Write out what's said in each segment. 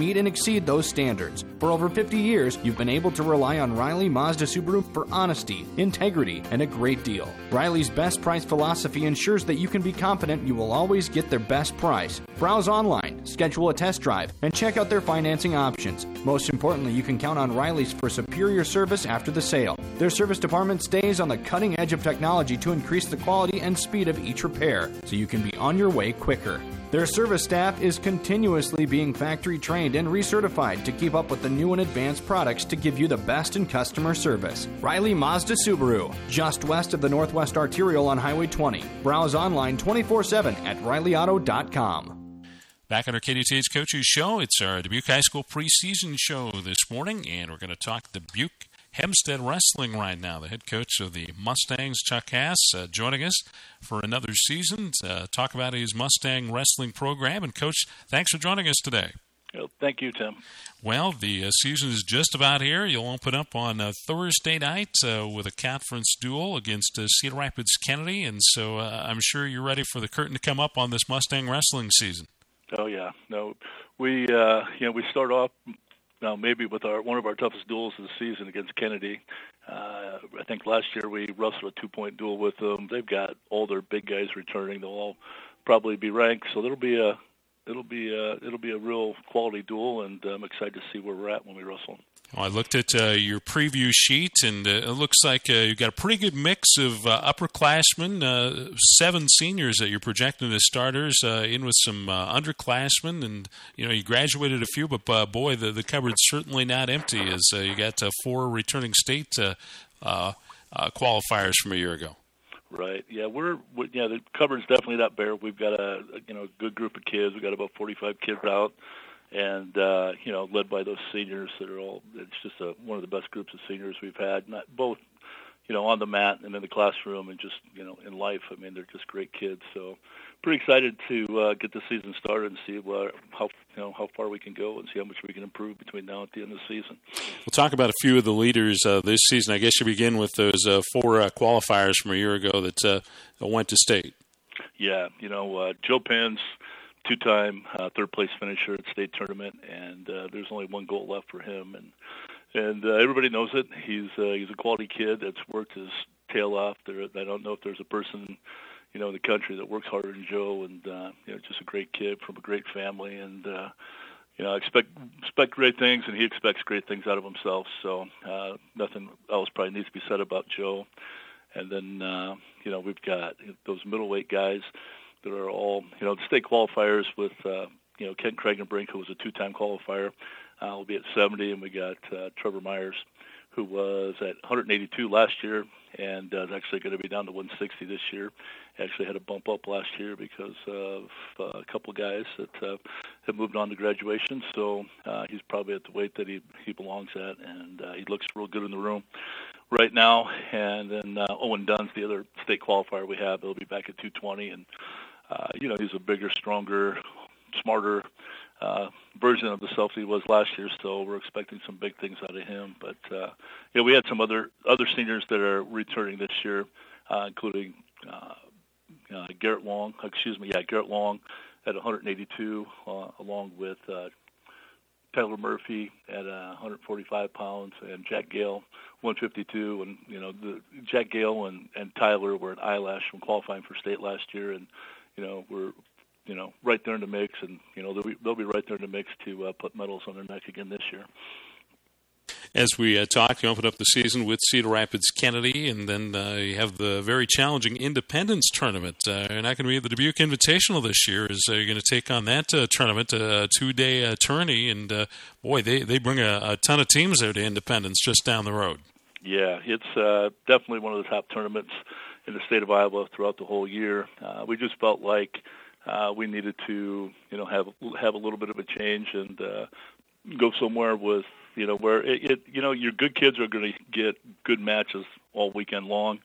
meet and exceed those standards. For over 50 years, you've been able to rely on Riley Mazda Subaru for honesty, integrity, and a great deal. Riley's best price philosophy ensures that you can be confident you will always get their best price. Browse online, schedule a test drive, and check out their financing options. Most importantly, you can count on Riley's for superior service after the sale. Their service department stays on the cutting edge of technology to increase the quality and speed of each repair, so you can be on your way quicker. Their service staff is continuously being factory trained and recertified to keep up with the new and advanced products to give you the best in customer service. Riley Mazda Subaru, just west of the Northwest Arterial on Highway 20. Browse online 24 7 at rileyauto.com. Back on our KDTH Coaches Show, it's our Dubuque High School preseason show this morning, and we're going to talk Dubuque Hempstead Wrestling right now. The head coach of the Mustangs, Chuck Hass, uh, joining us for another season to talk about his Mustang wrestling program. And, Coach, thanks for joining us today. Well, thank you, Tim. Well, the uh, season is just about here. You'll open up on uh, Thursday night uh, with a conference duel against uh, Cedar Rapids Kennedy, and so uh, I'm sure you're ready for the curtain to come up on this Mustang wrestling season. Oh yeah, no, we uh, you know we start off now maybe with our one of our toughest duels of the season against Kennedy. Uh, I think last year we wrestled a two-point duel with them. They've got all their big guys returning. They'll all probably be ranked, so it'll be a it'll be a, it'll be a real quality duel, and I'm excited to see where we're at when we wrestle. Well, I looked at uh, your preview sheet, and uh, it looks like uh, you've got a pretty good mix of uh, upperclassmen, uh, seven seniors that you're projecting as starters, uh, in with some underclassmen, and you know you graduated a few, but boy, the the cupboard's certainly not empty. As you got four returning state qualifiers from a year ago. Right. Yeah, we're we, yeah the cupboard's definitely not bare. We've got a, a you know good group of kids. We've got about 45 kids out and uh, you know, led by those seniors that are all. It's just a, one of the best groups of seniors we've had, not both, you know, on the mat and in the classroom, and just you know, in life. I mean, they're just great kids. So, pretty excited to uh, get the season started and see what, how you know how far we can go and see how much we can improve between now and the end of the season. We'll talk about a few of the leaders uh, this season. I guess you begin with those uh, four uh, qualifiers from a year ago that uh, went to state. Yeah, you know, uh, Joe Pence two-time uh, third-place finisher at state tournament, and uh, there's only one goal left for him, and and uh, everybody knows it. He's uh, he's a quality kid that's worked his tail off. There, I don't know if there's a person, you know, in the country that works harder than Joe, and uh, you know, just a great kid from a great family, and uh, you know, expect expect great things, and he expects great things out of himself. So uh, nothing else probably needs to be said about Joe. And then uh, you know, we've got those middleweight guys that are all you know the state qualifiers with uh, you know Kent Kraggenbrink, who was a two-time qualifier, uh, will be at 70, and we got uh, Trevor Myers, who was at 182 last year and uh, is actually going to be down to 160 this year. Actually had a bump up last year because of uh, a couple guys that uh, have moved on to graduation. So uh, he's probably at the weight that he he belongs at, and uh, he looks real good in the room right now. And then uh, Owen Dunn's the other state qualifier we have. He'll be back at 220, and uh, you know, he's a bigger, stronger, smarter uh, version of the self he was last year. So we're expecting some big things out of him. But uh, yeah, we had some other other seniors that are returning this year, uh, including uh, uh, Garrett Long. Excuse me, yeah, Garrett Long at 182, uh, along with uh, Tyler Murphy at uh, 145 pounds and Jack Gale 152. And you know, the, Jack Gale and, and Tyler were at eyelash from qualifying for state last year, and you know, we're you know right there in the mix, and you know they'll be, they'll be right there in the mix to uh, put medals on their neck again this year. As we uh, talk, you open up the season with Cedar Rapids Kennedy, and then uh, you have the very challenging Independence tournament. Uh, you're not going to be at the Dubuque Invitational this year. Is uh, you're going to take on that uh, tournament, a two-day uh, tourney, and uh, boy, they they bring a, a ton of teams there to Independence just down the road. Yeah, it's uh, definitely one of the top tournaments in the state of Iowa throughout the whole year. Uh, we just felt like uh, we needed to, you know, have have a little bit of a change and uh, go somewhere with, you know, where it, it you know, your good kids are going to get good matches all weekend long.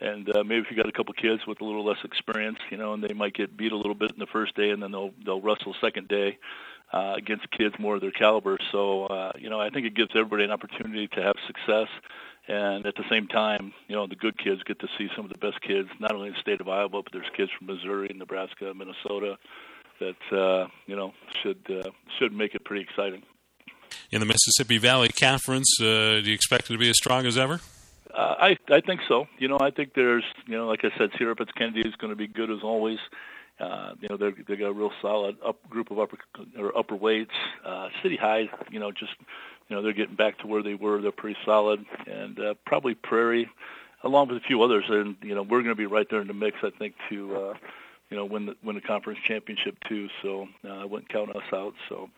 And uh, maybe if you got a couple kids with a little less experience, you know, and they might get beat a little bit in the first day, and then they'll they'll wrestle second day uh, against kids more of their caliber. So, uh, you know, I think it gives everybody an opportunity to have success and at the same time, you know, the good kids get to see some of the best kids, not only in the state of Iowa, but there's kids from Missouri, Nebraska, Minnesota, that uh, you know should uh, should make it pretty exciting. In the Mississippi Valley Conference, uh, do you expect it to be as strong as ever? Uh, I I think so. You know, I think there's you know, like I said, Cedar Rapids Kennedy is going to be good as always. Uh, you know, they they got a real solid up group of upper or upper weights. Uh, City High, you know, just you know they're getting back to where they were. They're pretty solid, and uh, probably Prairie, along with a few others. And you know, we're going to be right there in the mix. I think to uh, you know win the win the conference championship too. So uh, I wouldn't count us out. So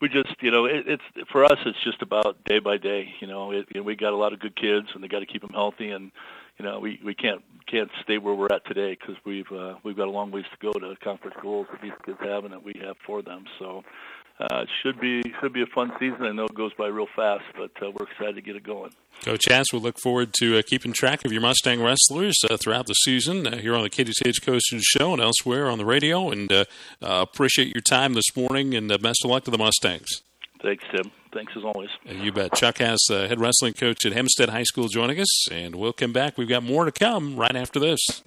we just you know it, it's for us it's just about day by day. You know, it, you know we got a lot of good kids and they got to keep them healthy and you know we we can't can't stay where we're at today because we've uh, we've got a long ways to go to conference goals that these kids have and that we have for them. So uh, it should be should be a fun season. I know it goes by real fast, but uh, we're excited to get it going. Coach Hass, we look forward to uh, keeping track of your Mustang wrestlers uh, throughout the season uh, here on the KDTH Coaches Show and elsewhere on the radio. And uh, appreciate your time this morning, and best of luck to the Mustangs. Thanks, Tim. Thanks as always. You bet. Chuck Hass, head wrestling coach at Hempstead High School, joining us, and we'll come back. We've got more to come right after this.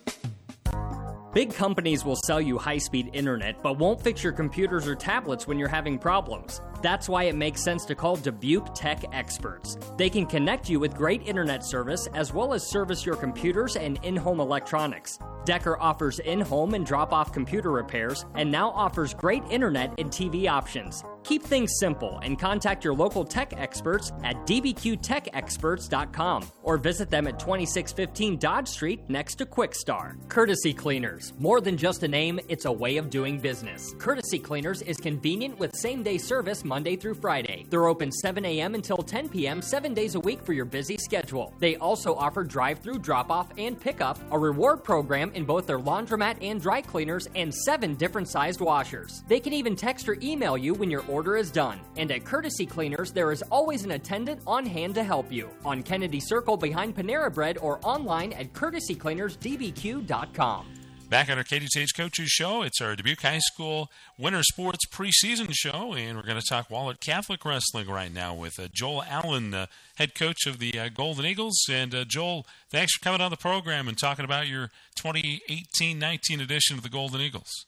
Big companies will sell you high speed internet, but won't fix your computers or tablets when you're having problems. That's why it makes sense to call Dubuque Tech Experts. They can connect you with great internet service as well as service your computers and in home electronics. Decker offers in home and drop off computer repairs and now offers great internet and TV options. Keep things simple and contact your local tech experts at dbqtechexperts.com or visit them at 2615 Dodge Street next to Kwik Star. Courtesy Cleaners. More than just a name, it's a way of doing business. Courtesy Cleaners is convenient with same day service Monday through Friday. They're open 7 a.m. until 10 p.m. seven days a week for your busy schedule. They also offer drive through drop off and pickup, a reward program in both their laundromat and dry cleaners, and seven different sized washers. They can even text or email you when your order is done. And at Courtesy Cleaners, there is always an attendant on hand to help you. On Kennedy Circle behind Panera Bread or online at courtesycleanersdbq.com. Back at our KDTH Coaches show, it's our Dubuque High School Winter Sports preseason show, and we're going to talk Wahlert Catholic Wrestling right now with uh, Joel Allen, uh, head coach of the uh, Golden Eagles. And uh, Joel, thanks for coming on the program and talking about your 2018-19 edition of the Golden Eagles.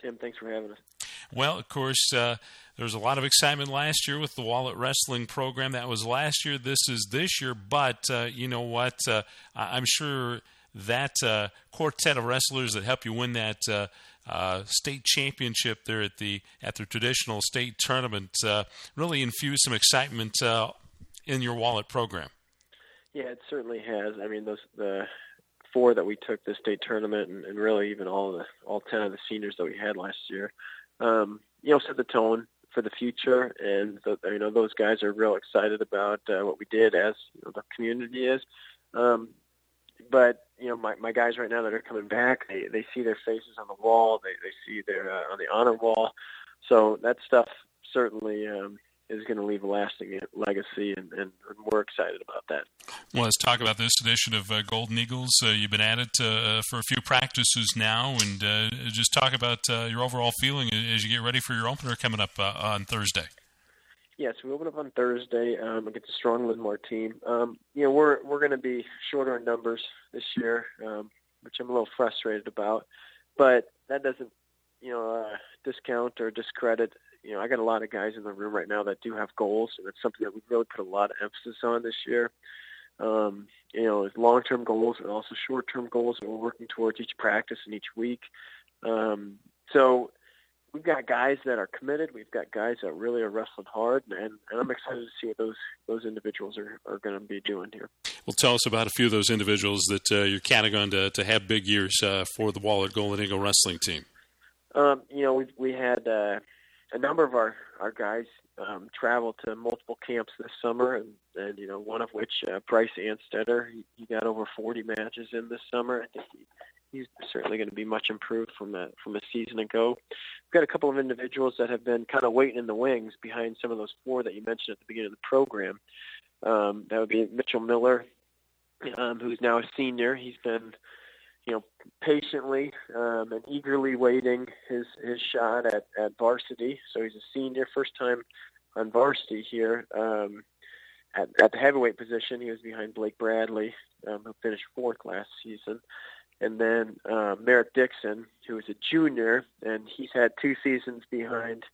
Tim, thanks for having us. Well, of course, uh, there was a lot of excitement last year with the Wahlert Wrestling program. That was last year. This is this year. But uh, you know what? Uh, I'm sure that uh, quartet of wrestlers that help you win that uh, uh, state championship there at the at the traditional state tournament really infused some excitement in your Wahlert program. Yeah, it certainly has. I mean, those the four that we took the state tournament, and, and really even all the all ten of the seniors that we had last year, um, you know, set the tone for the future, and the, you know those guys are real excited about uh, what we did as you know, the community is. Um, but you know, my my guys right now that are coming back, they they see their faces on the wall, they they see their uh, on the honor wall, so that stuff certainly um, is going to leave a lasting legacy, and, and we're excited about that. Well, let's talk about this edition of uh, Golden Eagles. Uh, you've been at it uh, for a few practices now, and uh, just talk about uh, your overall feeling as you get ready for your opener coming up uh, on Thursday. Yes, we open up on Thursday um, against a strong Linn-Mar team. Um, you know, we're we're going to be shorter in numbers this year, um, which I'm a little frustrated about, but that doesn't, you know, discount or discredit you know, I got a lot of guys in the room right now that do have goals, and it's something that we really put a lot of emphasis on this year. Um, you know, long-term goals and also short-term goals that we're working towards each practice and each week. Um, so we've got guys that are committed. We've got guys that really are wrestling hard, and, and I'm excited to see what those those individuals are, are going to be doing here. Well, tell us about a few of those individuals that uh, you're counting on to, to have big years uh, for the Wahlert Golden Eagle wrestling team. Um, you know, we we had uh, a number of our our guys um, traveled to multiple camps this summer, and, and you know one of which uh, Bryce Anstetter, he, he got over 40 matches in this summer. I think he, he's certainly going to be much improved from a from a season ago. We've got a couple of individuals that have been kind of waiting in the wings behind some of those four that you mentioned at the beginning of the program. Um, that would be Mitchell Miller, um, who's now a senior. He's been you know, patiently um, and eagerly waiting his his shot at at varsity. So he's a senior, first time on varsity here. Um, at, at the heavyweight position, he was behind Blake Bradley, um, who finished fourth last season. And then uh, Merritt Dixon, who is a junior, and he's had two seasons behind,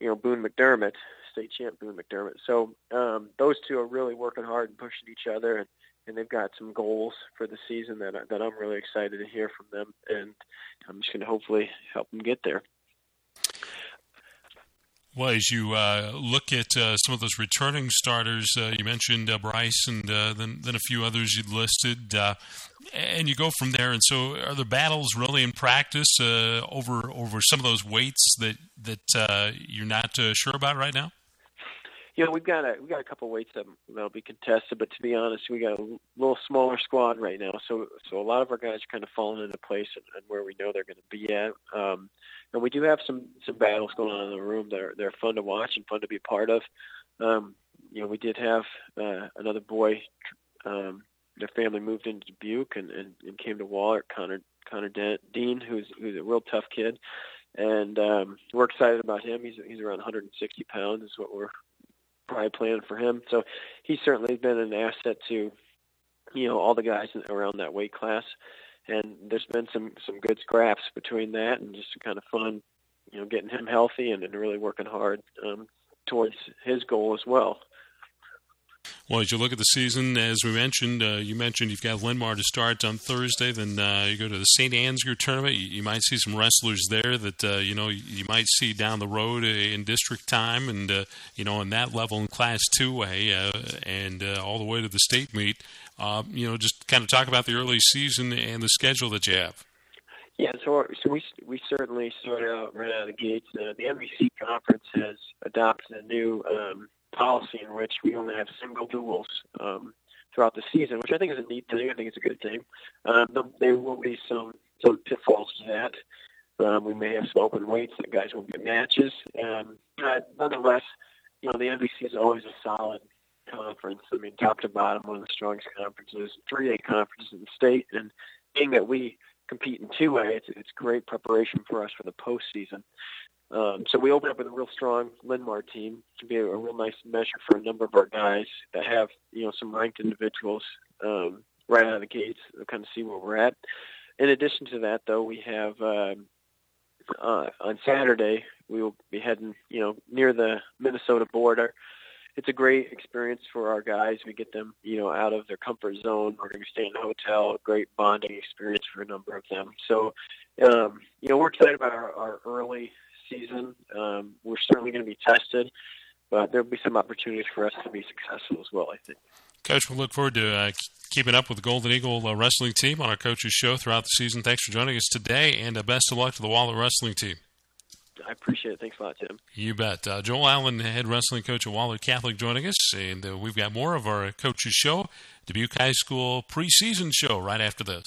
you know, Boone McDermott, state champ Boone McDermott. So um, those two are really working hard and pushing each other, and, and they've got some goals for the season that that I'm really excited to hear from them, and I'm just going to hopefully help them get there. Well, as you uh, look at uh, some of those returning starters, uh, you mentioned uh, Bryce and uh, then then a few others you'd listed, uh, and you go from there. And so, are the battles really in practice over over some of those weights that that you're not sure about right now? You know, we've got a we got a couple weights that that'll be contested, but to be honest, we got a little smaller squad right now. So so a lot of our guys are kind of falling into place and, and where we know they're going to be at. Um, and we do have some some battles going on in the room that are they're fun to watch and fun to be part of. Um, you know, we did have uh, another boy. Um, their family moved into Dubuque and, and, and came to Wahlert. Connor Connor Dean, who's who's a real tough kid, and um, we're excited about him. He's he's around 160 pounds. Is what we're probably planning for him. So he's certainly been an asset to you know all the guys around that weight class and there's been some some good scraps between that and just kind of fun, you know, getting him healthy and, and really working hard um, towards his goal as well. Well, as you look at the season, as we mentioned, uh, you mentioned you've got Linn-Mar to start on Thursday. Then uh, you go to the St. Ansgar tournament. You, you, might see some wrestlers there that uh, you know you might see down the road uh, in district time, and uh, you know on that level in Class Two A, uh, and all the way to the state meet. you know, just kind of talk about the early season and the schedule that you have. Yeah, so so we we certainly started out right out of the gates. the MVC conference has adopted a new. Um, policy in which we only have single duels um, throughout the season, which I think is a neat thing. I think it's a good thing. Um, there will be some some pitfalls to that. Um, we may have some open weights that guys will get matches. Um, but nonetheless, you know, the MVC is always a solid conference. I mean, top to bottom, one of the strongest conferences, 3A conferences in the state. And being that we compete in 2A, it's, it's great preparation for us for the postseason. Um, so we open up with a real strong Linn-Mar team to be a, a, real nice measure for a number of our guys that have you know some ranked individuals um, right out of the gates to kind of see where we're at. In addition to that, though, we have um, uh, on Saturday we will be heading you know near the Minnesota border. It's a great experience for our guys. We get them, you know, out of their comfort zone. We're going to stay in a hotel. A great bonding experience for a number of them. So, um, you know, we're excited about our, our early season. Um, we're certainly going to be tested, but there'll be some opportunities for us to be successful as well, I think. Coach, we look forward to uh, keeping up with the Golden Eagle uh, wrestling team on our coaches show throughout the season. Thanks for joining us today, and uh, best of luck to the Wahlert wrestling team. I appreciate it. Thanks a lot, Tim. You bet. Uh, Joel Allen, head wrestling coach at Wahlert Catholic, joining us, and uh, we've got more of our coaches show, Dubuque High School preseason show, right after this.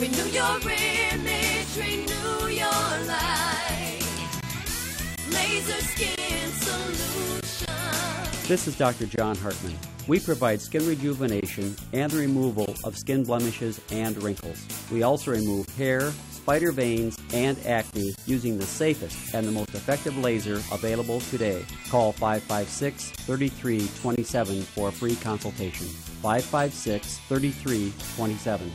Renew your image, renew your life. Laser Skin Solution. This is Dr. John Hartman. We provide skin rejuvenation and the removal of skin blemishes and wrinkles. We also remove hair, spider veins, and acne using the safest and the most effective laser available today. Call 556 3327 for a free consultation. 556 3327.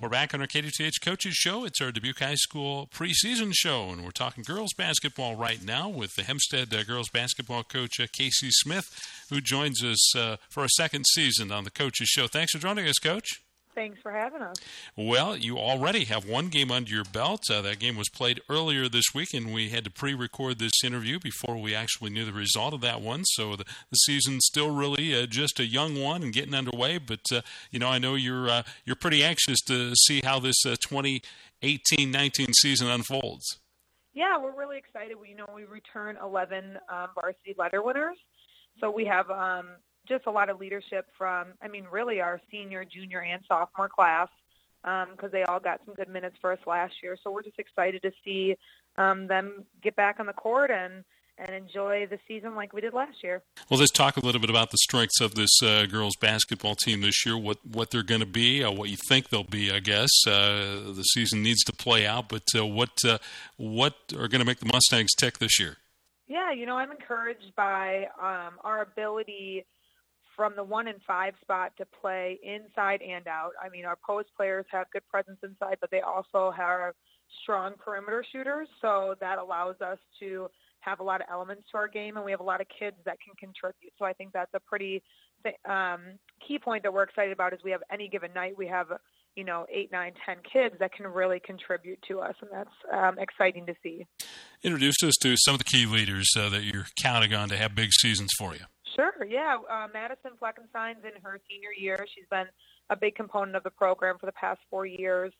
We're back on our KDTH Coaches Show. It's our Dubuque High School preseason show, and we're talking girls basketball right now with the Hempstead uh, girls basketball coach uh, Casey Smith, who joins us uh, for a second season on the Coaches Show. Thanks for joining us, Coach. Thanks for having us. Well, you already have one game under your belt. Uh, that game was played earlier this week, and we had to pre record this interview before we actually knew the result of that one. So the, the season's still really uh, just a young one and getting underway. But, uh, you know, I know you're, uh, you're pretty anxious to see how this uh, 2018 19 season unfolds. Yeah, we're really excited. We you know we return 11 um, varsity letter winners. So we have um, just a lot of leadership from, I mean, really our senior, junior, and sophomore class. because um, they all got some good minutes for us last year. So we're just excited to see um, them get back on the court and and enjoy the season like we did last year. Well, let's talk a little bit about the strengths of this uh, girls basketball team this year. What what they're going to be, uh, what you think they'll be. I guess uh, the season needs to play out, but uh, what uh, what are going to make the Mustangs tick this year? Yeah, you know, I'm encouraged by um, our ability from the one and five spot to play inside and out. I mean, our post players have good presence inside, but they also have strong perimeter shooters, so that allows us to have a lot of elements to our game, and we have a lot of kids that can contribute. So I think that's a pretty um, key point that we're excited about. Is we have any given night we have you know eight, nine, ten kids that can really contribute to us, and that's um, exciting to see. Introduce us to some of the key leaders uh, that you're counting on to have big seasons for you. Sure, yeah. Uh, Madison Fleckenstein's in her senior year. She's been a big component of the program for the past four years.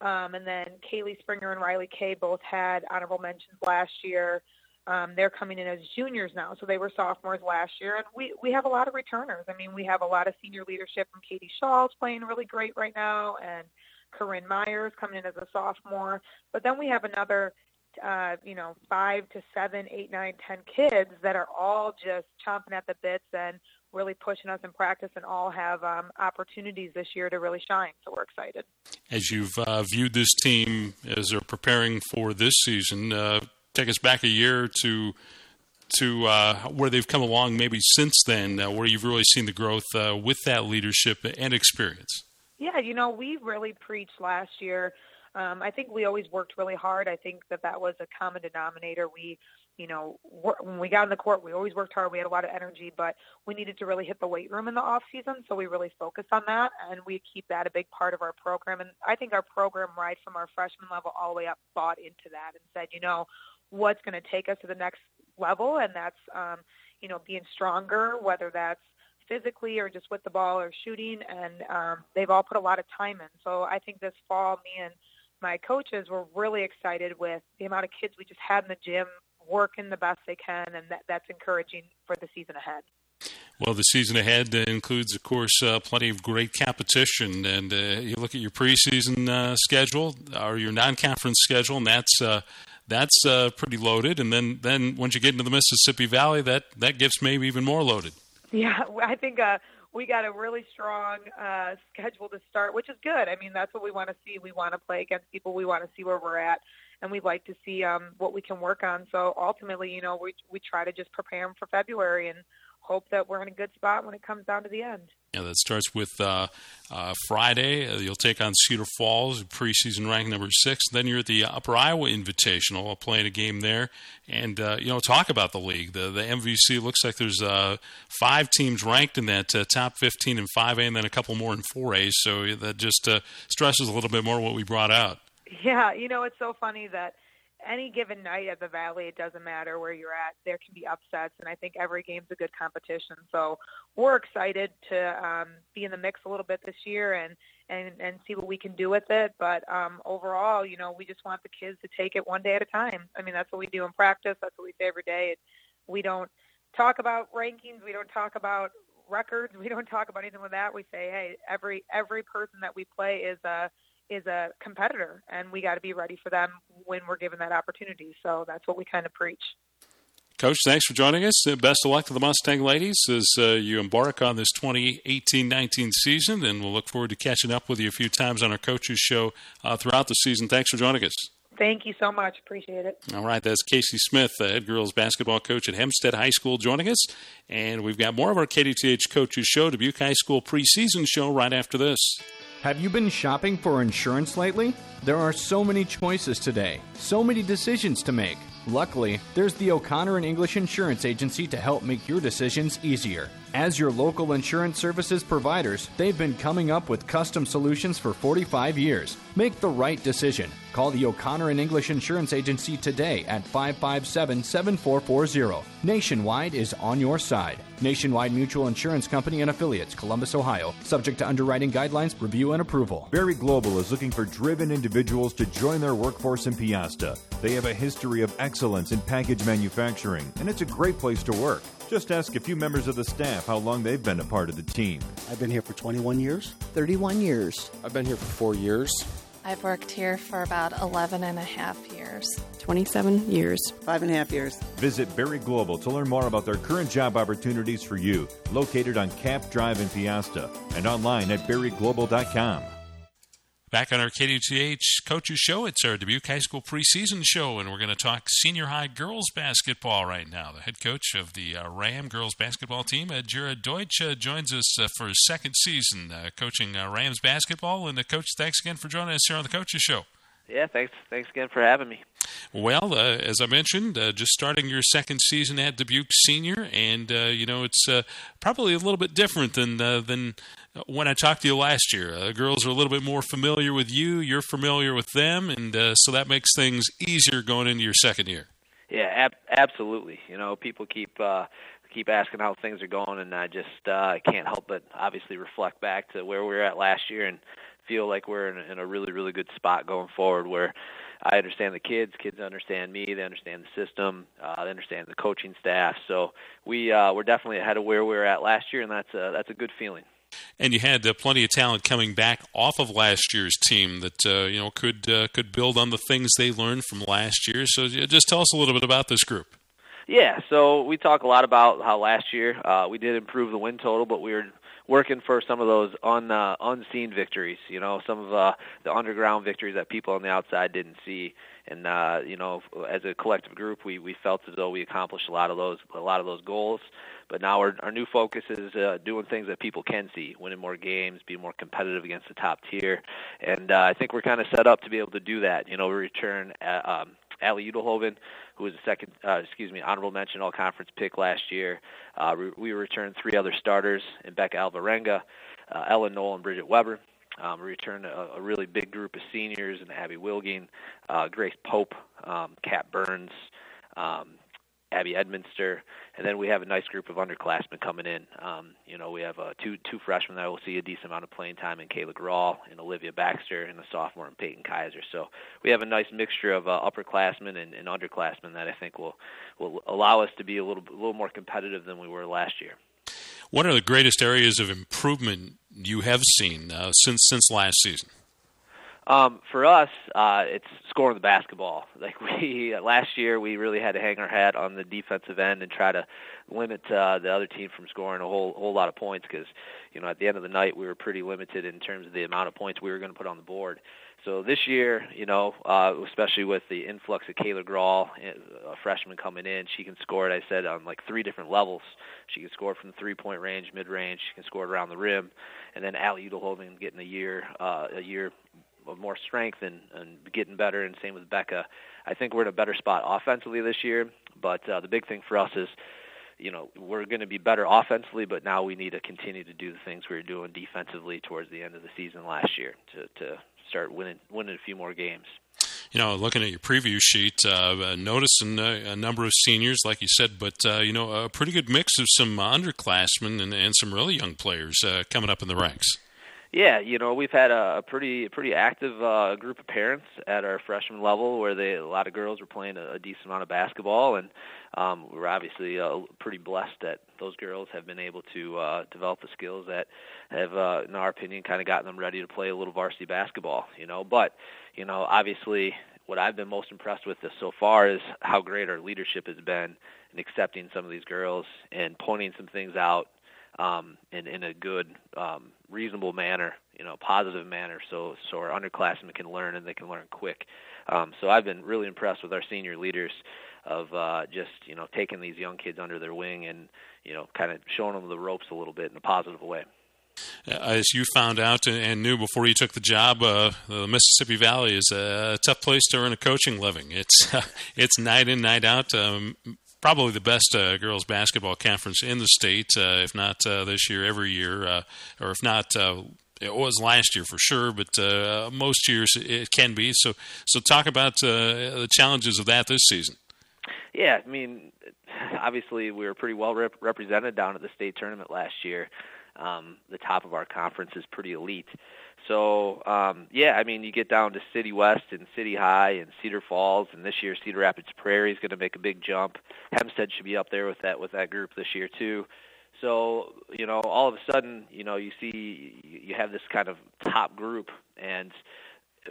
Um, and then Kaylee Springer and Riley Kay both had honorable mentions last year. Um, they're coming in as juniors now, so they were sophomores last year, and we we have a lot of returners. I mean, we have a lot of senior leadership from Katie Shaw's playing really great right now, and Corinne Myers coming in as a sophomore. But then we have another, uh, you know, five to seven, eight, nine, ten kids that are all just chomping at the bits and really pushing us in practice, and all have um, opportunities this year to really shine. So we're excited. As you've uh, viewed this team as they're preparing for this season. Uh, take us back a year to to uh, where they've come along maybe since then, uh, where you've really seen the growth uh, with that leadership and experience? Yeah, you know, we really preached last year. Um, I think we always worked really hard. I think that that was a common denominator. We you know, when we got in the court, we always worked hard. We had a lot of energy, but we needed to really hit the weight room in the off season. So we really focused on that, and we keep that a big part of our program. And I think our program, right from our freshman level all the way up, bought into that and said, you know, what's going to take us to the next level, and that's, um, you know, being stronger, whether that's physically or just with the ball or shooting. And um, they've all put a lot of time in. So I think this fall, me and my coaches were really excited with the amount of kids we just had in the gym working the best they can, and that, that's encouraging for the season ahead. Well, the season ahead includes, of course, uh, plenty of great competition. And uh, you look at your preseason uh, schedule or your non-conference schedule, and that's uh, that's uh, pretty loaded. And then, then once you get into the Mississippi Valley, that that gets maybe even more loaded. Yeah, I think uh, we got a really strong uh, schedule to start, which is good. I mean, that's what we want to see. We want to play against people. We want to see where we're at and we'd like to see um, what we can work on. So ultimately, you know, we we try to just prepare them for February and hope that we're in a good spot when it comes down to the end. Yeah, that starts with uh, uh, Friday. Uh, you'll take on Cedar Falls, preseason rank number six. Then you're at the Upper Iowa Invitational, uh, playing a game there. And uh, you know, talk about the league. The the MVC looks like there's uh, five teams ranked in that top 15 in 5A, and then a couple more in 4A. So that just stresses a little bit more what we brought out. Yeah, you know, it's so funny that any given night at the Valley, it doesn't matter where you're at. There can be upsets, and I think every game's a good competition. So we're excited to um, be in the mix a little bit this year and and and see what we can do with it. But um, overall, you know, we just want the kids to take it one day at a time. I mean, that's what we do in practice. That's what we say every day. We don't talk about rankings. We don't talk about records. We don't talk about anything with that. We say, hey, every every person that we play is a is a competitor, and we got to be ready for them when we're given that opportunity. So that's what we kind of preach. Coach, thanks for joining us. Uh, best of luck to the Mustang ladies as uh, you embark on this 2018-19 season, and we'll look forward to catching up with you a few times on our coaches show uh, throughout the season. Thanks for joining us. Thank you so much. Appreciate it. All right, that's Casey Smith, the head girls basketball coach at Hempstead High School, joining us. And we've got more of our KDTH Coaches Show, Dubuque High School preseason show, right after this. Have you been shopping for insurance lately? There are so many choices today, so many decisions to make. Luckily, there's the O'Connor and English Insurance Agency to help make your decisions easier. As your local insurance services providers, they've been coming up with custom solutions for 45 years. Make the right decision. Call the O'Connor and English Insurance Agency today at 557 7440. Nationwide is on your side. Nationwide Mutual Insurance Company and affiliates, Columbus, Ohio. Subject to underwriting guidelines, review, and approval. Berry Global is looking for driven individuals to join their workforce in Peosta. They have a history of excellence in package manufacturing, and it's a great place to work. Just ask a few members of the staff how long they've been a part of the team. I've been here for 21 years. 31 years. I've been here for four years. I've worked here for about 11 and a half years. 27 years. Five and a half years. Visit Berry Global to learn more about their current job opportunities for you, located on Cap Drive in Peosta and online at berryglobal.com. Back on our KDTH Coaches Show, it's our Dubuque High School preseason show, and we're going to talk senior high girls basketball right now. The head coach of the uh, Ram girls basketball team, uh, Jared Deutsch, uh, joins us uh, for his second season uh, coaching uh, Rams basketball. And, the Coach, thanks again for joining us here on the Coaches Show. Yeah, thanks. Thanks again for having me. Well, uh, as I mentioned, uh, just starting your second season at Dubuque Senior, and uh, you know it's probably a little bit different than than when I talked to you last year. The girls are a little bit more familiar with you. You're familiar with them, and so that makes things easier going into your second year. Yeah, ab- absolutely. You know, people keep keep asking how things are going, and I just uh, can't help but obviously reflect back to where we were at last year and feel like we're in, in a really really good spot going forward where I understand the kids, kids understand me, they understand the system, uh, they understand the coaching staff. So we uh, we're definitely ahead of where we were at last year, and that's a, that's a good feeling. And you had uh, plenty of talent coming back off of last year's team that uh, you know could uh, could build on the things they learned from last year. So just tell us a little bit about this group. Yeah, so we talk a lot about how last year uh, we did improve the win total, but we were working for some of those un, uh, unseen victories. You know, some of uh, the underground victories that people on the outside didn't see. And uh, you know, as a collective group, we we felt as though we accomplished a lot of those a lot of those goals. But now our our new focus is uh, doing things that people can see, winning more games, being more competitive against the top tier, and uh, I think we're kind of set up to be able to do that. You know, we return uh, um, Allie Udelhoven, who was a second, uh, excuse me, honorable mention all conference pick last year. Uh, we, we returned three other starters in Becca Alvarenga, uh, Ellen Knoll, and Bridget Weber. Um, we returned a, a really big group of seniors in Abby Wilging, uh, Grace Pope, um, Kat Burns, um, Abby Edminster, and then we have a nice group of underclassmen coming in. Um, you know, we have uh, two two freshmen that will see a decent amount of playing time in Kayla Grawl and Olivia Baxter, and a sophomore in Peyton Kaiser. So we have a nice mixture of uh, upperclassmen and, and underclassmen that I think will will allow us to be a little a little more competitive than we were last year. What are the greatest areas of improvement you have seen uh, since since last season? Um, for us, uh, it's scoring the basketball. Like we last year, we really had to hang our hat on the defensive end and try to limit uh, the other team from scoring a whole whole lot of points because you know at the end of the night we were pretty limited in terms of the amount of points we were going to put on the board. So this year, you know, uh, especially with the influx of Kayla Grawl, a freshman coming in, she can score it. I said on like three different levels. She can score from the three-point range, mid-range. She can score around the rim, and then Allie Udelhoven getting a year, uh, a year of more strength and, and getting better. And same with Becca. I think we're in a better spot offensively this year. But uh, the big thing for us is, you know, we're going to be better offensively, but now we need to continue to do the things we were doing defensively towards the end of the season last year to to start winning winning a few more games. You know, looking at your preview sheet, uh, noticing a, a number of seniors, like you said, but uh, you know, a pretty good mix of some underclassmen and, and some really young players uh, coming up in the ranks. Yeah, you know we've had a, pretty pretty active uh, group of parents at our freshman level, where they a lot of girls were playing a, a decent amount of basketball, and um, we're obviously uh, pretty blessed that those girls have been able to uh, develop the skills that have, uh, in our opinion, kind of gotten them ready to play a little varsity basketball. You know, but you know, obviously, what I've been most impressed with this so far is how great our leadership has been in accepting some of these girls and pointing some things out um, in in a good, um, reasonable manner, you know, positive manner, so so our underclassmen can learn and they can learn quick. Um, so I've been really impressed with our senior leaders of uh, just you know taking these young kids under their wing and you know kind of showing them the ropes a little bit in a positive way. Uh, as you found out and knew before you took the job, uh, the Mississippi Valley is a tough place to earn a coaching living. It's uh, it's night in, night out. Um, probably the best uh, girls basketball conference in the state, uh, if not uh, this year, every year, uh, or if not. Uh, it was last year for sure, but uh, most years it can be. So, so talk about the challenges of that this season. Yeah, I mean, obviously we were pretty well rep- represented down at the state tournament last year. um, the top of our conference is pretty elite. So um, yeah, I mean, you get down to City West and City High and Cedar Falls, and this year Cedar Rapids Prairie is going to make a big jump. Hempstead should be up there with that with that group this year too. So you know, all of a sudden, you know, you see you have this kind of top group, and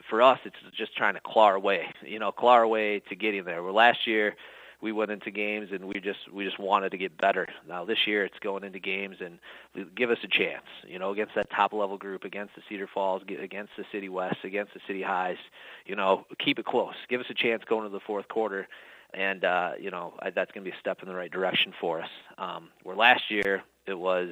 for us, it's just trying to claw our way, you know, claw our way to getting there. Where last year we went into games and we just we just wanted to get better. Now this year it's going into games and give us a chance, you know, against that top level group, against the Cedar Falls, against the City West, against the City Highs, you know, keep it close. Give us a chance going to the fourth quarter, and uh, you know I, that's going to be a step in the right direction for us. Um, where last year it was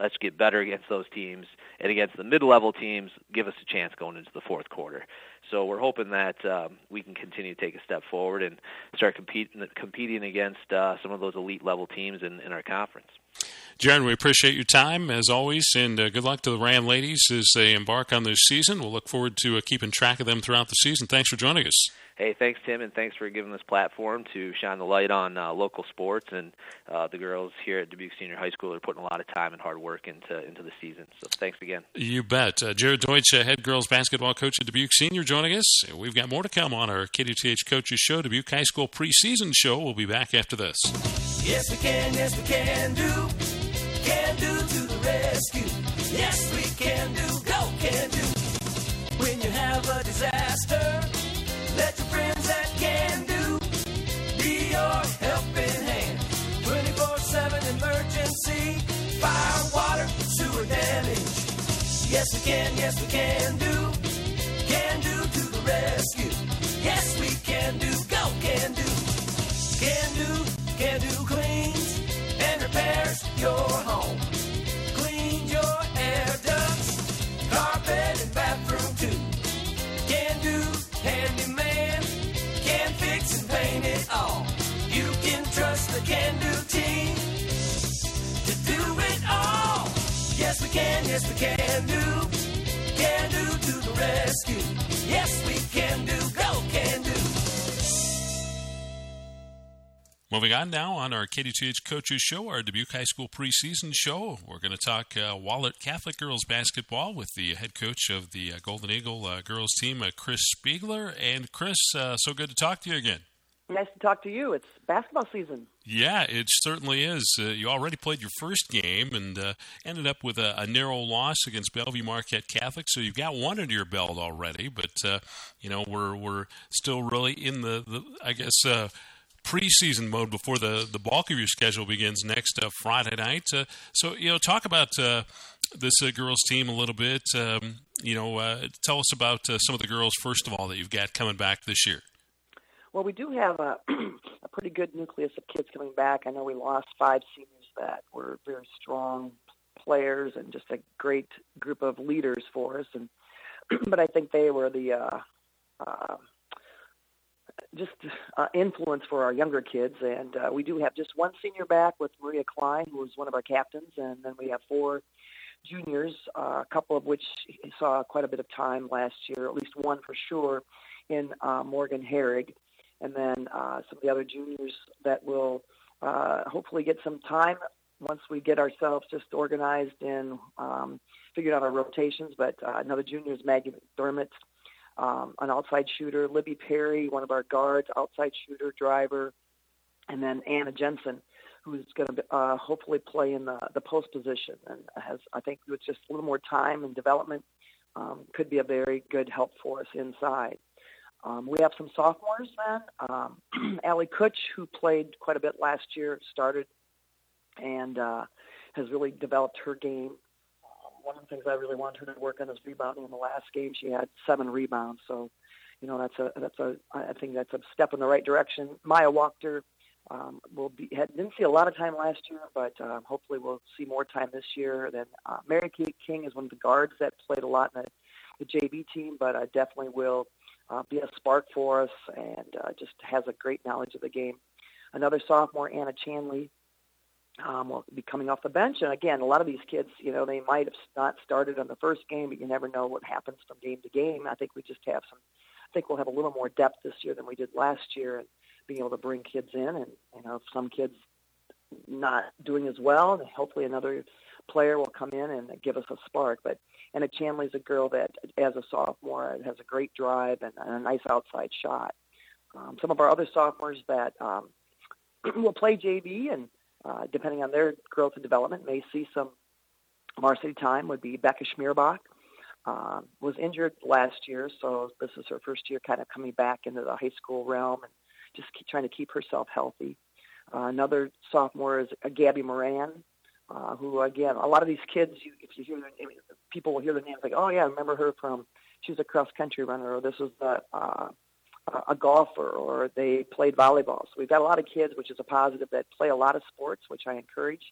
let's get better against those teams and against the mid-level teams give us a chance going into the fourth quarter so we're hoping that um, we can continue to take a step forward and start competing competing against uh, some of those elite level teams in, in our conference Jaron, we appreciate your time as always, and uh, good luck to the Ram ladies as they embark on this season. We'll look forward to uh, keeping track of them throughout the season. Thanks for joining us. Hey, thanks, Tim, and thanks for giving this platform to shine the light on uh, local sports. And uh, the girls here at Dubuque Senior High School are putting a lot of time and hard work into into the season. So thanks again. You bet. Uh, Jared Deutsch, uh, head girls basketball coach at Dubuque Senior, joining us. We've got more to come on our KDTH Coaches Show, Dubuque High School preseason show. We'll be back after this. Yes, we can. Yes, we can do can do to the rescue. Yes, we can do, go can do. When you have a disaster, let your friends at Can Do be your helping hand. 24-7 emergency, fire, water, sewer damage. Yes, we can, yes, we can do. Can do to the rescue. Yes, we can do, go can do. Can do, can do cleans and repairs your home. Moving on now on our KDTH Coaches Show, our Dubuque High School preseason show. We're going to talk uh, Wahlert Catholic girls basketball with the head coach of the uh, Golden Eagle uh, girls team, uh, Chris Spiegler. And Chris, uh, so good to talk to you again. Nice to talk to you. It's basketball season. Yeah, it certainly is. Uh, you already played your first game and ended up with a, a, narrow loss against Bellevue Marquette Catholic, so you've got one under your belt already. But you know, we're we're still really in the, the I guess preseason mode before the, the bulk of your schedule begins next uh, Friday night. Uh, so, you know, talk about uh, this uh, girls team a little bit. Um, you know, uh, tell us about uh, some of the girls, first of all, that you've got coming back this year. Well, we do have a, a pretty good nucleus of kids coming back. I know we lost five seniors that were very strong players and just a great group of leaders for us. And but I think they were the uh, uh, just uh, influence for our younger kids. And uh, we do have just one senior back with Maria Klein, who was one of our captains, and then we have four juniors, uh, a couple of which saw quite a bit of time last year, at least one for sure, in uh, Morgan Herrig, and then uh, some of the other juniors that will uh, hopefully get some time once we get ourselves just organized and um, figured out our rotations. But uh, another junior is Maggie McDermott, um, an outside shooter, Libby Perry, one of our guards, outside shooter, driver, and then Anna Jensen, who's going to uh, hopefully play in the, the post position and has, I think, with just a little more time and development, um, could be a very good help for us inside. Um, we have some sophomores then. Um, Allie Kutch, who played quite a bit last year, started and uh, has really developed her game one of the things I really want her to work on is rebounding. In the last game, she had seven rebounds. So, you know, that's a that's a I think that's a step in the right direction. Maya Wachter um, will be had, didn't see a lot of time last year, but um, hopefully we'll see more time this year. Then uh, Mary Kate King is one of the guards that played a lot in the, the JV team, but uh, definitely will uh, be a spark for us and uh, just has a great knowledge of the game. Another sophomore, Anna Chanley, um, will be coming off the bench. And again, a lot of these kids, you know, they might have not started on the first game, but you never know what happens from game to game. I think we just have some. I think we'll have a little more depth this year than we did last year, and being able to bring kids in. And you know, some kids not doing as well, and hopefully another player will come in and give us a spark. But Anna Chanley's a girl that, as a sophomore, has a great drive and, and a nice outside shot. Um, some of our other sophomores that um, will play JV and uh, depending on their growth and development, may see some varsity time would be Becca Schmierbach. Uh, was injured last year, so this is her first year kind of coming back into the high school realm and just keep, trying to keep herself healthy. Uh, another sophomore is uh, Gabby Moran, uh, who again, a lot of these kids, you, if you hear their name, people will hear the names like, oh yeah, I remember her from, she was a cross country runner, or this was the, uh, a golfer, or they played volleyball. So we've got a lot of kids, which is a positive, that play a lot of sports, which I encourage.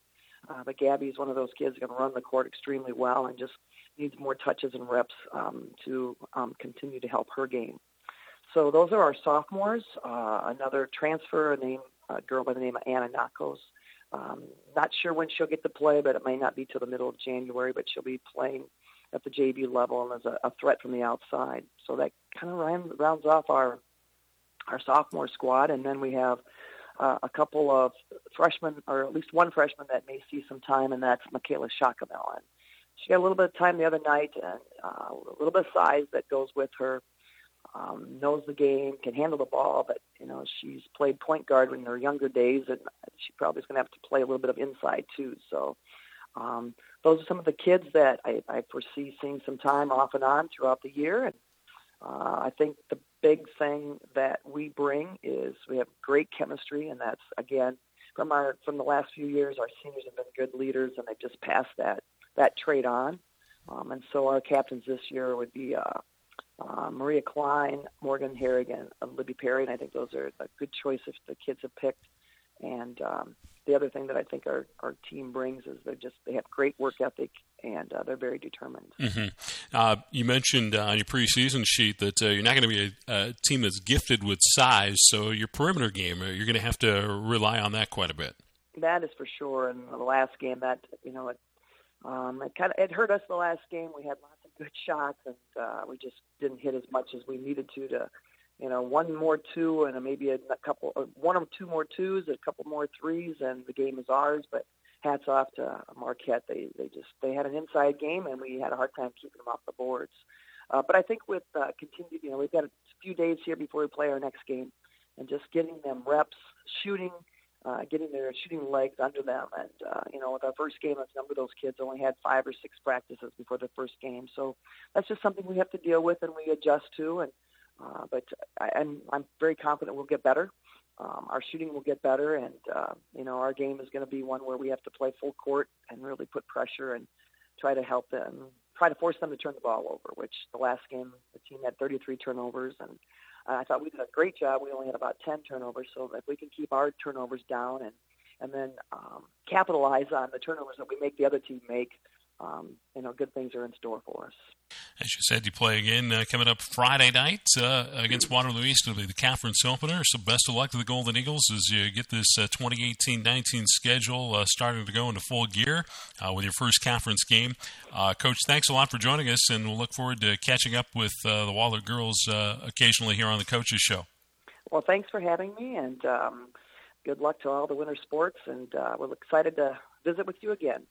Uh, but Gabby is one of those kids who can run the court extremely well and just needs more touches and reps um, to um, continue to help her game. So those are our sophomores. Uh, another transfer, a name, a girl by the name of Anna Nakos. Um, not sure when she'll get to play, but it may not be till the middle of January. But she'll be playing at the JV level and as a, a threat from the outside. So that kind of rounds off our our sophomore squad, and then we have uh, a couple of freshmen, or at least one freshman that may see some time, and that's Michaela Schockemoehl. And she got a little bit of time the other night, and uh, a little bit of size that goes with her um, knows the game, can handle the ball, but you know she's played point guard in her younger days, and she probably is going to have to play a little bit of inside too. So um, those are some of the kids that I, I foresee seeing some time off and on throughout the year, and uh, I think the big thing that we bring is we have great chemistry, and that's again from our from the last few years. Our seniors have been good leaders, and they've just passed that that trait on. Um, and so our captains this year would be uh, uh, Maria Klein, Morgan Harrigan, and Libby Perry, and I think those are a good choice if the kids have picked. And um, the other thing that I think our, our team brings is they just they have great work ethic and uh, they're very determined. Mm-hmm. Uh, you mentioned uh, on your preseason sheet that uh, you're not going to be a, a, team that's gifted with size, so your perimeter game uh, you're going to have to rely on that quite a bit. That is for sure. And the last game, that you know, it um, it kind of it hurt us the last game. We had lots of good shots, and uh, we just didn't hit as much as we needed to to, you know, one more two and maybe a, couple, uh, one or two more twos, a couple more threes, and the game is ours. But hats off to Marquette. They they just they had an inside game, and we had a hard time keeping them off the boards. Uh, but I think with uh, continued, you know, we've got a few days here before we play our next game, and just getting them reps, shooting uh, getting their shooting legs under them. And, uh, you know, with our first game, a number of those kids only had five or six practices before their first game. So that's just something we have to deal with and we adjust to. And, uh, but I, I'm, I'm very confident we'll get better. Um, our shooting will get better, and uh, you know our game is going to be one where we have to play full court and really put pressure and try to help them, try to force them to turn the ball over. Which the last game the team had 33 turnovers, and I thought we did a great job. We only had about 10 turnovers, so if we can keep our turnovers down and and then um, capitalize on the turnovers that we make the other team make, um, you know, good things are in store for us. As you said, you play again uh, coming up Friday night uh, against Waterloo East. It'll be the conference opener. So best of luck to the Golden Eagles as you get this 2018-19 uh, schedule uh, starting to go into full gear uh, with your first conference game. Coach, thanks a lot for joining us, and we'll look forward to catching up with the Wahlert girls occasionally here on the Coaches Show. Well, thanks for having me, and um, good luck to all the winter sports, and we're excited to visit with you again.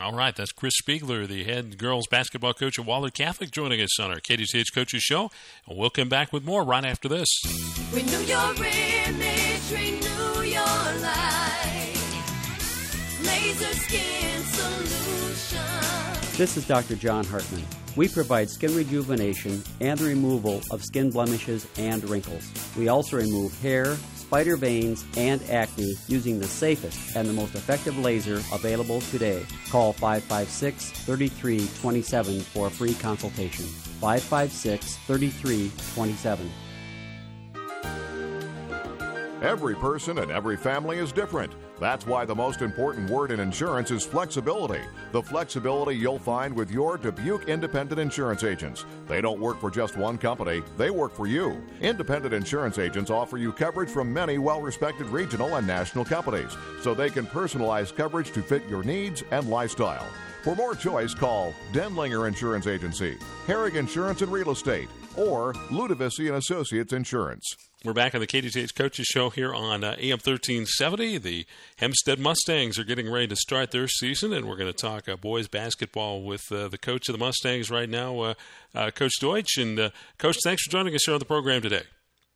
All right, that's Chris Spiegler, the head girls basketball coach at Wahlert Catholic, joining us on our KDTH Coaches Show. And we'll come back with more right after this. Renew your image, renew your life. Laser Skin Solution. This is Dr. John Hartman. We provide skin rejuvenation and the removal of skin blemishes and wrinkles. We also remove hair, spider veins, and acne using the safest and the most effective laser available today. Call 556 3327 for a free consultation. 556 3327. Every person and every family is different. That's why the most important word in insurance is flexibility. The flexibility you'll find with your Dubuque Independent Insurance Agents. They don't work for just one company, they work for you. Independent insurance agents offer you coverage from many well respected regional and national companies, so they can personalize coverage to fit your needs and lifestyle. For more choice, call Denlinger Insurance Agency, Herrig Insurance and Real Estate, or Ludovissy and Associates Insurance. We're back on the KDTH Coaches Show here on uh, AM 1370. The Hempstead Mustangs are getting ready to start their season, and we're going to talk uh, boys basketball with uh, the coach of the Mustangs right now, uh, uh, Coach Deutsch. And, uh, Coach, thanks for joining us here on the program today.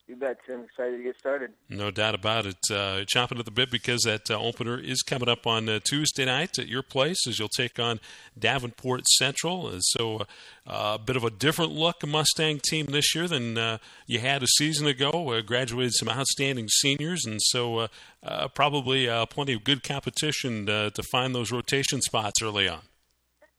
You bet, Tim. Excited to get started. No doubt about it. Uh, chomping at the bit because that uh, opener is coming up on uh, Tuesday night at your place as you'll take on Davenport Central. And So uh, a bit of a different look Mustang team this year than uh, you had a season ago. Uh, graduated some outstanding seniors, and so probably plenty of good competition to find those rotation spots early on.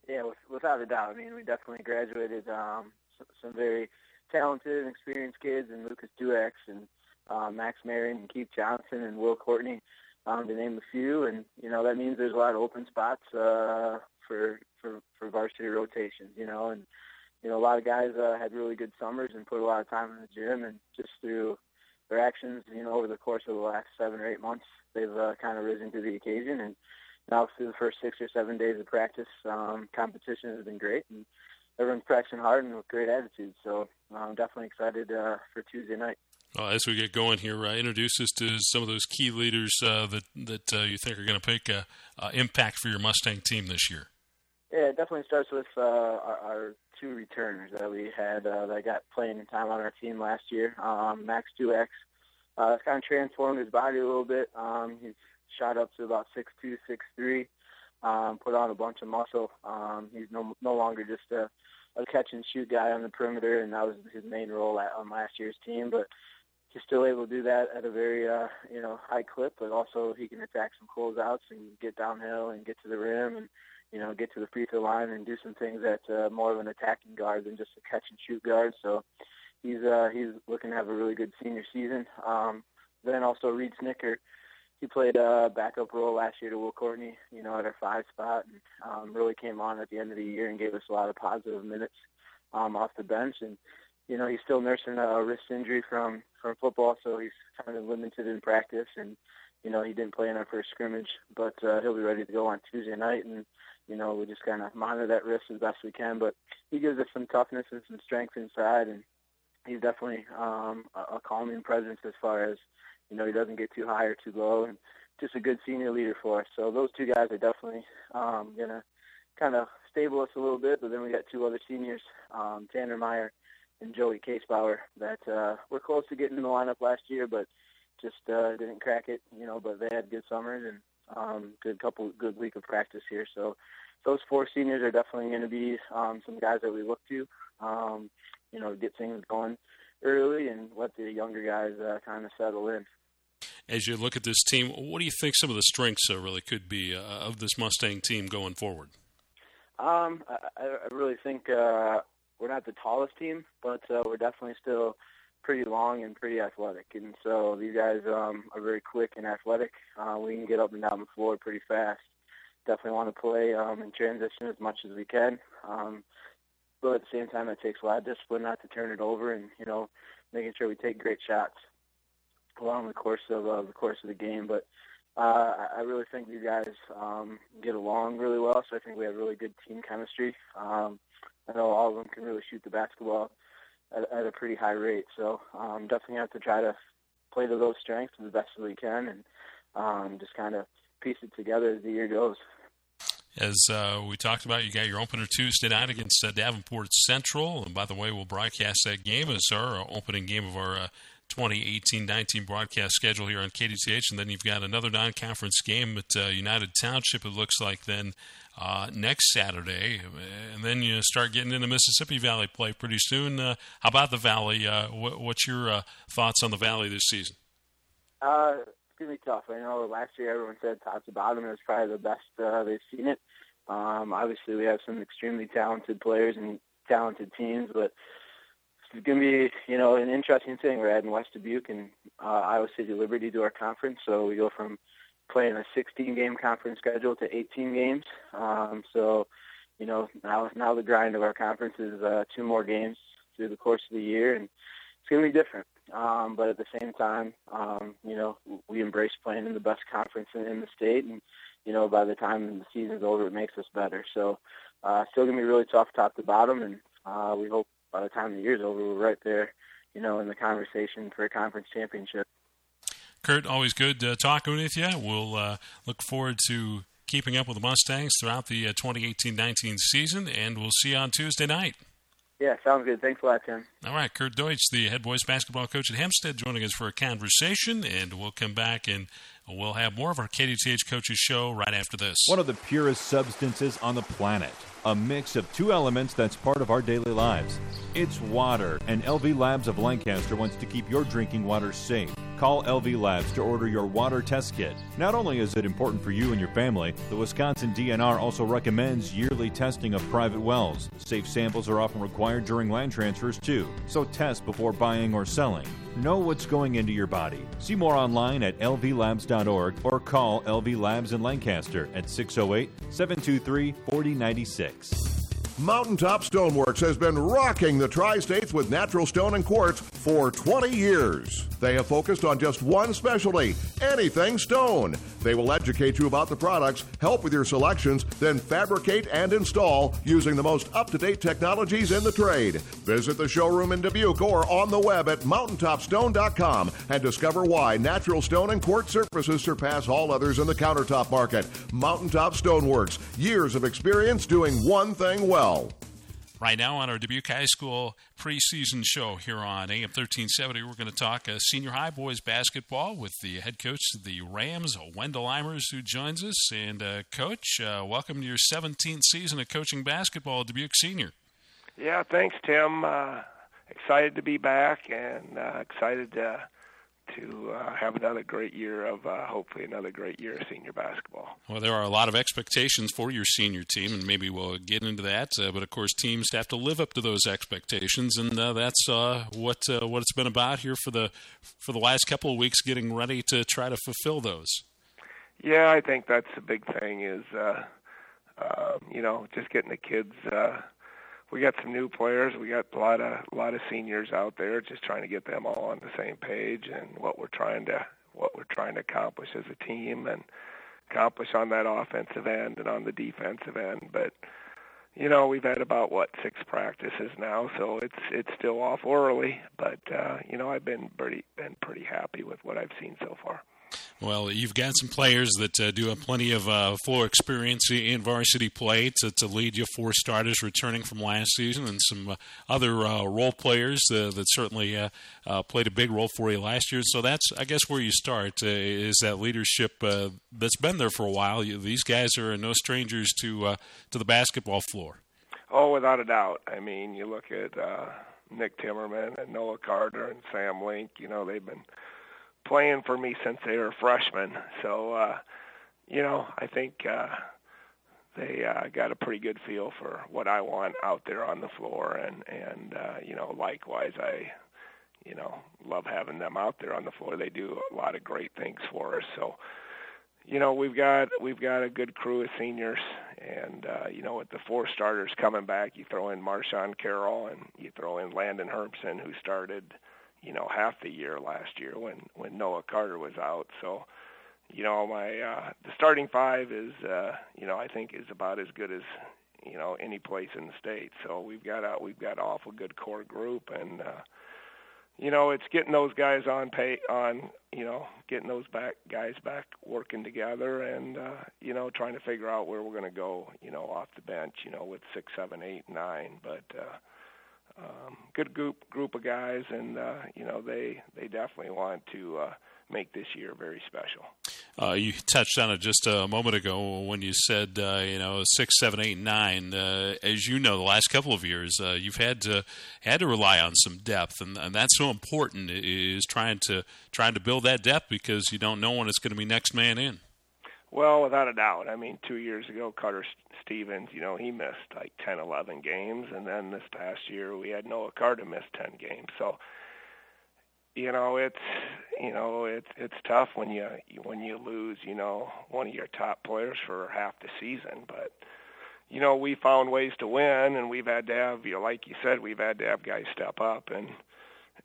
Yeah, without a doubt. I mean, we definitely graduated um, some very – talented and experienced kids, and Lucas Duex and uh, Max Marion and Keith Johnson and Will Courtney, um, to name a few. And you know that means there's a lot of open spots uh, for for for varsity rotations. You know, and you know a lot of guys uh, had really good summers and put a lot of time in the gym, and just through their actions, you know, over the course of the last seven or eight months, they've uh, kind of risen to the occasion. And now through the first six or seven days of practice, um, competition has been great, and everyone's practicing hard and with great attitude. So I'm definitely excited uh, for Tuesday night. Well, as we get going here, uh, introduce us to some of those key leaders uh, that that uh, you think are going to make an impact for your Mustang team this year. Yeah, it definitely starts with uh, our, our two returners that we had uh, that got playing time on our team last year. Um, Max Duex uh, has kind of transformed his body a little bit. Um, he's shot up to about six two, six three. Um, put on a bunch of muscle. Um, he's no no longer just a a catch and shoot guy on the perimeter, and that was his main role at, on last year's team. But he's still able to do that at a very uh, you know high clip, but also he can attack some closeouts and get downhill and get to the rim and you know get to the free throw line and do some things that uh, more of an attacking guard than just a catch and shoot guard. So he's uh, he's looking to have a really good senior season. Um, then also Reed Snicker he played a backup role last year to Will Courtney, you know, at our five spot, and um, really came on at the end of the year and gave us a lot of positive minutes um, off the bench. And you know, he's still nursing a wrist injury from from football, so he's kind of limited in practice. And you know, he didn't play in our first scrimmage, but uh, he'll be ready to go on Tuesday night. And you know, we just kind of monitor that wrist as best we can. But he gives us some toughness and some strength inside, and he's definitely um, a, a calming presence as far as you know, he doesn't get too high or too low, and just a good senior leader for us. So those two guys are definitely um, gonna kind of stable us a little bit. But then we got two other seniors, um, Tanner Meyer and Joey Casebauer, that uh, were close to getting in the lineup last year, but just uh, didn't crack it. You know, but they had good summers and um, good couple good week of practice here. So those four seniors are definitely going to be um, some guys that we look to. Um, you know, get things going early and let the younger guys uh, kind of settle in as you look at this team, what do you think some of the strengths uh, really could be uh, of this Mustang team going forward? Um, I, I really think uh, we're not the tallest team, but uh, we're definitely still pretty long and pretty athletic. And so these guys um, are very quick and athletic. Uh, we can get up and down the floor pretty fast. Definitely want to play um, in transition as much as we can. Um, but at the same time, it takes a lot of discipline not to turn it over and, you know, making sure we take great shots along the course of uh, the course of the game. But uh, I really think these guys um, get along really well. So I think we have really good team chemistry. Um, I know all of them can really shoot the basketball at, at a pretty high rate. So um, definitely have to try to play to those strengths the best that we can, and um, just kind of piece it together as the year goes. As uh, we talked about, you got your opener Tuesday night against uh, Davenport Central. And by the way, we'll broadcast that game as our opening game of our uh, 2018-19 broadcast schedule here on KDTH, and then you've got another non-conference game at uh, United Township. It looks like then uh, next Saturday, and then you start getting into Mississippi Valley play pretty soon. Uh, how about the Valley? Uh, what, what's your uh, thoughts on the Valley this season? Uh, it's gonna be tough. I know last year everyone said top to bottom it was probably the best they've seen it. Um, obviously, we have some extremely talented players and talented teams, but it's going to be, you know, an interesting thing. We're adding West Dubuque and uh, Iowa City Liberty to our conference, so we go from playing a 16-game conference schedule to 18 games. Um, so, you know, now now the grind of our conference is uh, two more games through the course of the year, and it's going to be different. Um, but at the same time, um, you know, we embrace playing in the best conference in, in the state, and you know, by the time the season's over, it makes us better. So, uh, still going to be really tough top to bottom, and uh, we hope by the time the year's over, we're right there, you know, in the conversation for a conference championship. Kurt, always good uh, talking with you. We'll uh, look forward to keeping up with the Mustangs throughout the uh, 2018-19 season, and we'll see you on Tuesday night. Yeah, sounds good. Thanks a lot, Tim. All right, Kurt Deutsch, the head boys basketball coach at Hempstead, joining us for a conversation, and we'll come back and we'll have more of our KDTH Coaches Show right after this. One of the purest substances on the planet. A mix of two elements that's part of our daily lives. It's water, and LV Labs of Lancaster wants to keep your drinking water safe. Call LV Labs to order your water test kit. Not only is it important for you and your family, the Wisconsin DNR also recommends yearly testing of private wells. Safe samples are often required during land transfers too, so test before buying or selling. Know what's going into your body. See more online at lvlabs.org or call LV Labs in Lancaster at 608 723 4096. Mountaintop Stoneworks has been rocking the tri states with natural stone and quartz for 20 years. They have focused on just one specialty anything stone. They will educate you about the products, help with your selections, then fabricate and install using the most up to date technologies in the trade. Visit the showroom in Dubuque or on the web at mountaintopstone.com and discover why natural stone and quartz surfaces surpass all others in the countertop market. Mountaintop Stoneworks, years of experience doing one thing well. Right now on our Dubuque High School preseason show here on AM 1370, we're going to talk uh, senior high boys basketball with the head coach of the Rams, Wendell Eimers, who joins us. And, uh, Coach, uh, welcome to your 17th season of coaching basketball at Dubuque Senior. Yeah, thanks, Tim. Uh, excited to be back and uh, excited to to uh, have another great year of uh, hopefully another great year of senior basketball. Well, there are a lot of expectations for your senior team, and maybe we'll get into that. Uh, but of course, teams have to live up to those expectations, and uh, that's uh, what uh, what it's been about here for the for the last couple of weeks, getting ready to try to fulfill those. Yeah, I think that's the big thing is um, you know just getting the kids we got some new players. We got a lot of a lot of seniors out there, just trying to get them all on the same page and what we're trying to what we're trying to accomplish as a team and accomplish on that offensive end and on the defensive end. But you know, we've had about what six practices now, so it's it's still off early. But uh, you know, I've been pretty been pretty happy with what I've seen so far. Well, you've got some players that uh, do have plenty of uh, floor experience in varsity play to, to, lead you. Four starters returning from last season, and some uh, other uh, role players uh, that certainly uh, played a big role for you last year. So that's, I guess, where you start is that leadership that's been there for a while. You, these guys are no strangers to to the basketball floor. Oh, without a doubt. I mean, you look at Nick Timmerman and Noah Carter and Sam Link. You know, they've been playing for me since they were freshmen. So, uh, you know, I think uh, they uh, got a pretty good feel for what I want out there on the floor, and and uh, you know, likewise, I, you know, love having them out there on the floor. They do a lot of great things for us. So, you know, we've got we've got a good crew of seniors, and uh, you know, with the four starters coming back, you throw in Marshawn Carroll and you throw in Landon Herbson, who started you know half the year last year when when Noah Carter was out. So, you know my uh, the starting five is uh, you know I think is about as good as you know any place in the state. So we've got a we've got an awful good core group and. uh you know, it's getting those guys on pay on, you know, getting those back guys back working together, and uh, you know, trying to figure out where we're going to go, you know, off the bench, you know, with six, seven, eight, nine. But uh, um, good group group of guys, and uh, you know they they definitely want to uh, make this year very special. Uh, you touched on it just a moment ago when you said uh, you know six, seven, eight, nine. Uh, as you know, the last couple of years uh, you've had to had to rely on some depth, and, and that's so important. Is trying to trying to build that depth because you don't know when it's going to be next man in. Well, without a doubt. I mean, two years ago, Carter Stevens, you know, he missed like 10, 11 games, and then this past year we had Noah Carter miss 10 games. So, you know, it's you know it's it's tough when you when you lose, you know, one of your top players for half the season, but you know, we found ways to win, and we've had to have, you know, like you said, we've had to have guys step up, and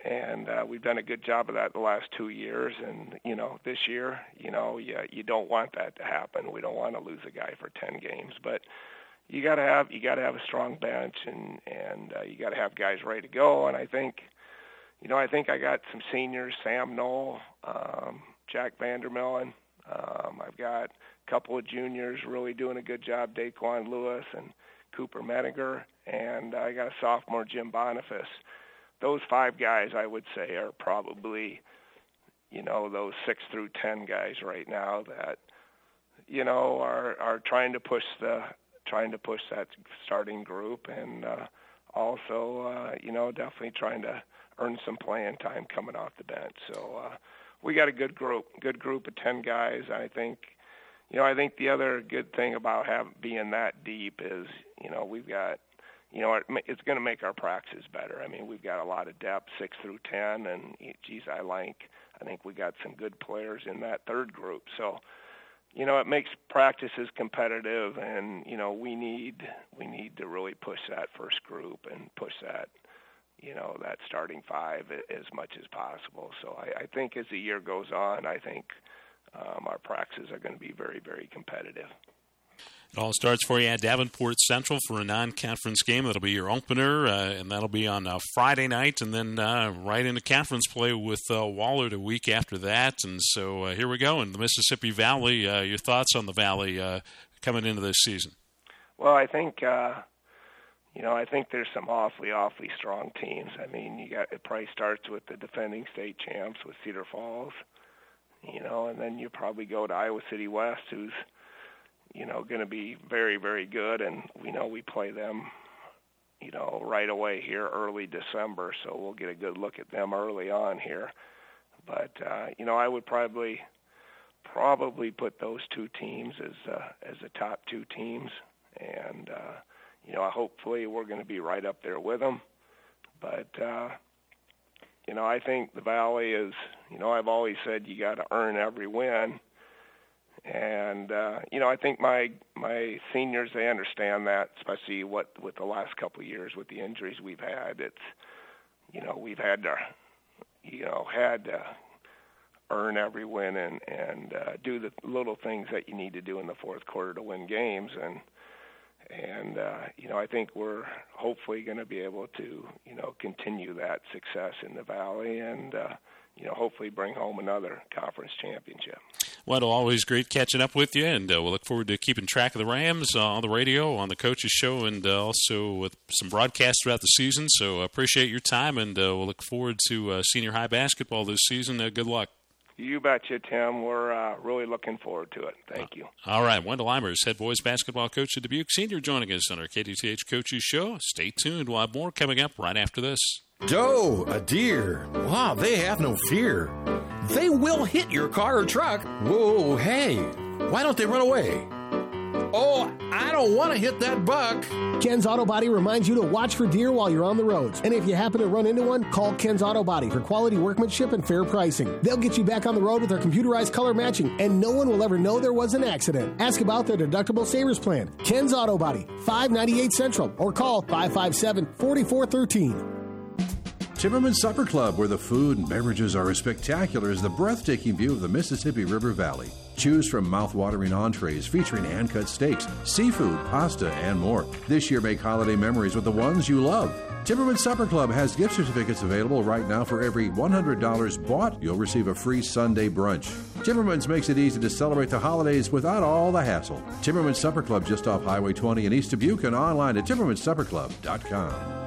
and uh, we've done a good job of that the last two years. And you know, this year, you know, you you don't want that to happen. We don't want to lose a guy for ten games, but you got to have you got to have a strong bench and and uh, you got to have guys ready to go. And I think, you know, I think I got some seniors: Sam Knoll, um, Jack Vandermillen. Um, I've got a couple of juniors really doing a good job: Daquan Lewis and Cooper Mediger, and I got a sophomore, Jim Boniface. Those five guys, I would say, are probably, you know, those six through ten guys right now that, you know, are are trying to push the trying to push that starting group, and uh, also, uh, you know, definitely trying to earn some playing time coming off the bench. So uh, we got a good group, good group of ten guys. I think, you know, I think the other good thing about having being that deep is, you know, we've got, you know, it's going to make our practices better. I mean, we've got a lot of depth, six through ten, and geez, I like. I think we got some good players in that third group. So you know, it makes practices competitive, and you know, we need we need to really push that first group and push that, you know, that starting five as much as possible. So I, I think as the year goes on, I think um, our practices are going to be very very competitive. It all starts for you at Davenport Central for a non-conference game. That'll be your opener, uh, and that'll be on uh, Friday night, and then uh, right into conference play with uh, Wahlert a week after that. And so uh, here we go in the Mississippi Valley. Uh, your thoughts on the Valley coming into this season? Well, I think you know I think there's some awfully awfully strong teams. I mean, you got it probably starts with the defending state champs with Cedar Falls, you know, and then you probably go to Iowa City West, who's you know, going to be very, very good. And we know we play them, you know, right away here early December, so we'll get a good look at them early on here. But uh, you know, I would probably probably put those two teams as uh, as the top two teams, and uh, you know, hopefully we're going to be right up there with them. But uh, you know, I think the Valley is, you know, I've always said you got to earn every win and uh, you know I think my my seniors they understand that, especially what with the last couple of years with the injuries we've had. It's you know we've had to you know had to earn every win and and uh, do the little things that you need to do in the fourth quarter to win games and and uh, you know I think we're hopefully going to be able to you know continue that success in the valley and uh, you know hopefully bring home another conference championship. Well, always great catching up with you, and uh, we'll look forward to keeping track of the Rams uh, on the radio, on the coaches show, and uh, also with some broadcasts throughout the season. So appreciate your time, and uh, we'll look forward to uh, senior high basketball this season. Uh, good luck. You betcha, Tim. We're uh, really looking forward to it. Thank you. All right. Wendell Eimers, head boys basketball coach at Dubuque Senior, joining us on our KDTH Coaches Show. Stay tuned. We'll have more coming up right after this. Doe, a deer. Wow, they have no fear. They will hit your car or truck. Whoa, hey, why don't they run away? Oh, I don't want to hit that buck. Ken's Auto Body reminds you to watch for deer while you're on the roads. And if you happen to run into one, call Ken's Auto Body for quality workmanship and fair pricing. They'll get you back on the road with their computerized color matching, and no one will ever know there was an accident. Ask about their deductible savers plan. Ken's Auto Body, 598 Central, or call 557 4413. Timmerman Supper Club, where the food and beverages are as spectacular as the breathtaking view of the Mississippi River Valley. Choose from mouth-watering entrees featuring hand-cut steaks, seafood, pasta, and more. This year, make holiday memories with the ones you love. Timmerman Supper Club has gift certificates available right now for every $100 bought. You'll receive a free Sunday brunch. Timmerman's makes it easy to celebrate the holidays without all the hassle. Timberman Supper Club just off Highway 20 in East Dubuque and online at timbermansupperclub.com.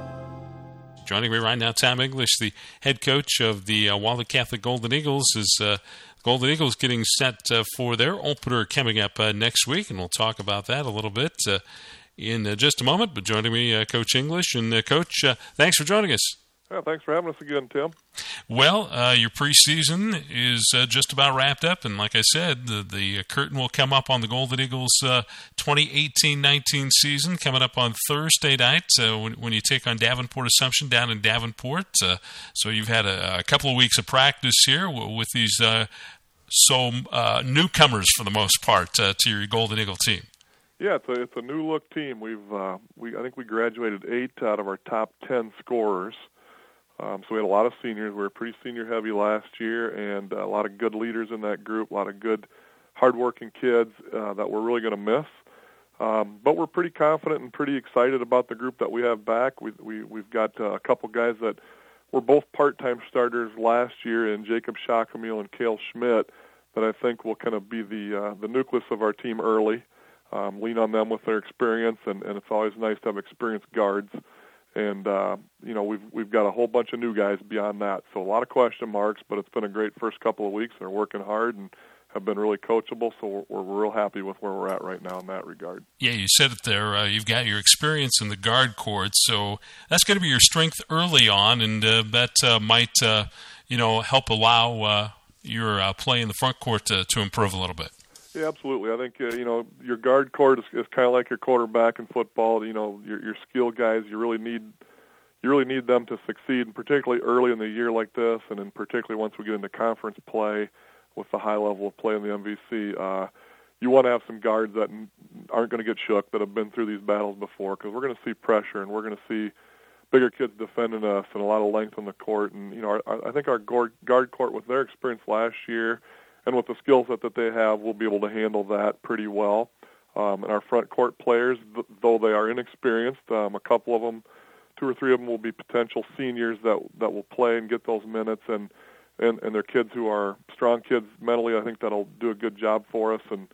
Joining me right now, Tom English, the head coach of the uh, Wahlert Catholic Golden Eagles, is uh, Golden Eagles getting set uh, for their opener coming up uh, next week, and we'll talk about that a little bit uh, in uh, just a moment. But joining me, uh, Coach English, and Coach, thanks for joining us. Yeah, thanks for having us again, Tim. Well, uh, your preseason is uh, just about wrapped up, and like I said, the, the curtain will come up on the Golden Eagles' 2018-19 uh, season coming up on Thursday night uh, when, when, you take on Davenport Assumption down in Davenport. Uh, so you've had a, a, couple of weeks of practice here with these so newcomers for the most part to your Golden Eagle team. Yeah, it's a it's a new look team. We've uh, we I think we graduated eight out of our top ten scorers. Um, so we had a lot of seniors. We were pretty senior heavy last year, and uh, a lot of good leaders in that group. A lot of good, hardworking kids uh, that we're really going to miss. Um, but we're pretty confident and pretty excited about the group that we have back. We, we we've got uh, a couple guys that were both part-time starters last year in Jacob Schockemoehl and Kale Schmidt that I think will kind of be the uh, the nucleus of our team early. Um, lean on them with their experience, and, and it's always nice to have experienced guards. And uh, you know we've we've got a whole bunch of new guys beyond that, so a lot of question marks. But it's been a great first couple of weeks. They're working hard and have been really coachable, so we're, we're real happy with where we're at right now in that regard. Yeah, you said it there. Uh, you've got your experience in the guard court, so that's going to be your strength early on, and uh, that uh, might uh, you know help allow uh, your uh, play in the front court to, to improve a little bit. Yeah, absolutely. I think uh, you know your guard court is, is kind of like your quarterback in football. You know your your skill guys. You really need you really need them to succeed, and particularly early in the year like this, and then particularly once we get into conference play with the high level of play in the MVC. Uh, you want to have some guards that aren't going to get shook, that have been through these battles before, because we're going to see pressure and we're going to see bigger kids defending us and a lot of length on the court. And you know, our, I think our guard, guard court, with their experience last year and with the skill set that they have, will be able to handle that pretty well. Um, and our front court players, th- though they are inexperienced, um, a couple of them, two or three of them, will be potential seniors that that will play and get those minutes and and and they're kids who are strong kids mentally. I think that'll do a good job for us, and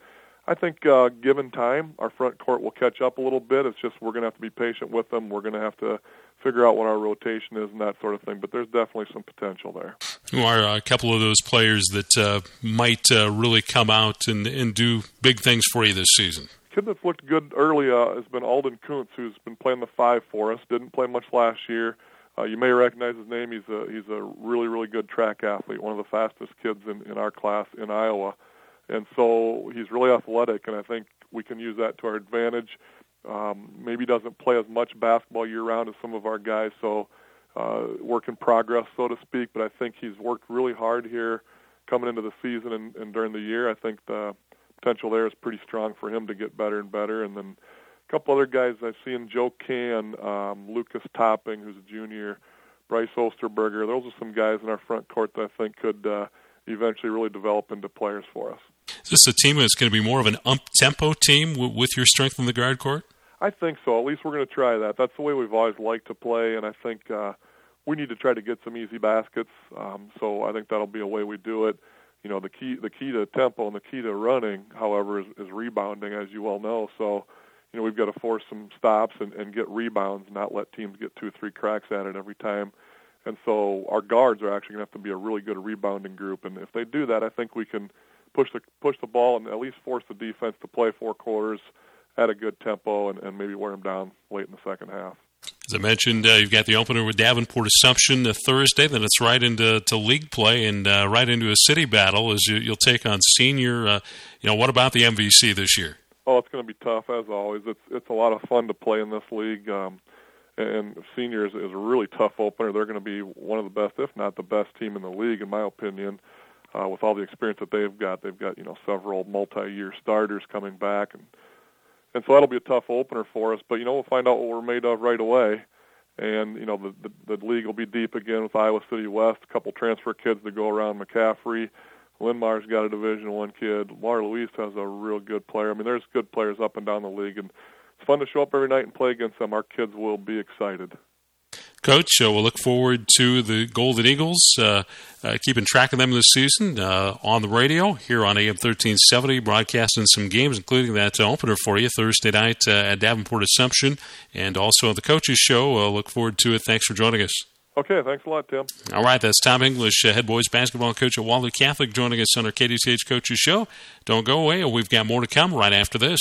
I think uh, given time, our front court will catch up a little bit. It's just we're going to have to be patient with them. We're going to have to figure out what our rotation is and that sort of thing. But there's definitely some potential there. Who are a couple of those players that uh, might uh, really come out and, and do big things for you this season? Kid that's looked good early uh, has been Alden Kuntz, who's been playing the five for us. Didn't play much last year. Uh, you may recognize his name. He's a he's a really really good track athlete, one of the fastest kids in in our class in Iowa, and so he's really athletic, and I think we can use that to our advantage. Um, maybe doesn't play as much basketball year round as some of our guys, so uh, work in progress, so to speak. But I think he's worked really hard here coming into the season and, and during the year. I think the potential there is pretty strong for him to get better and better, and then couple other guys I've seen: Joe Can, um, Lucas Topping, who's a junior, Bryce Osterberger. Those are some guys in our front court that I think could uh, eventually really develop into players for us. Is this a team that's going to be more of an up tempo team w- with your strength in the guard court? I think so. At least we're going to try that. That's the way we've always liked to play, and I think uh, we need to try to get some easy baskets. Um, so I think that'll be a way we do it. You know, the key the key to tempo and the key to running, however, is, is rebounding, as you well know. So you know, we've got to force some stops and, and get rebounds, not let teams get two or three cracks at it every time. And so our guards are actually going to have to be a really good rebounding group. And if they do that, I think we can push the push the ball and at least force the defense to play four quarters at a good tempo and, and maybe wear them down late in the second half. As I mentioned, uh, you've got the opener with Davenport Assumption uh, Thursday. Then it's right into to league play and uh, right into a city battle as you, will take on senior. Uh, you know, what about the MVC this year? Oh, it's going to be tough as always. It's it's a lot of fun to play in this league. Um, and seniors is a really tough opener. They're going to be one of the best, if not the best team in the league, in my opinion. Uh, with all the experience that they've got, they've got you know several multi-year starters coming back, and and so that'll be a tough opener for us. But you know we'll find out what we're made of right away, and you know the the, the league will be deep again with Iowa City West, a couple transfer kids to go around McCaffrey. Linn-Mar's got a Division One kid. Lamar Luis has a real good player. I mean, there's good players up and down the league, and it's fun to show up every night and play against them. Our kids will be excited. Coach, uh, we'll look forward to the Golden Eagles, uh, uh, keeping track of them this season uh, on the radio here on AM 1370, broadcasting some games, including that opener for you Thursday night uh, at Davenport Assumption, and also the Coaches Show. look forward to it. Thanks for joining us. Okay, thanks a lot, Tim. All right, that's Tom English, uh, head boys basketball coach at Wahlert Catholic, joining us on our KDTH Coaches Show. Don't go away, we've got more to come right after this.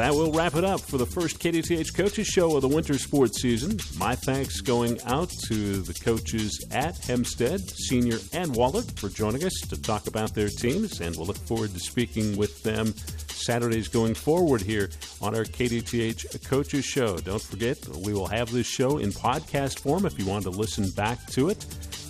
That will wrap it up for the first KDTH Coaches Show of the winter sports season. My thanks going out to the coaches at Hempstead, Senior and Wahlert, for joining us to talk about their teams, and we'll look forward to speaking with them Saturdays going forward here on our KDTH Coaches Show. Don't forget, we will have this show in podcast form if you want to listen back to it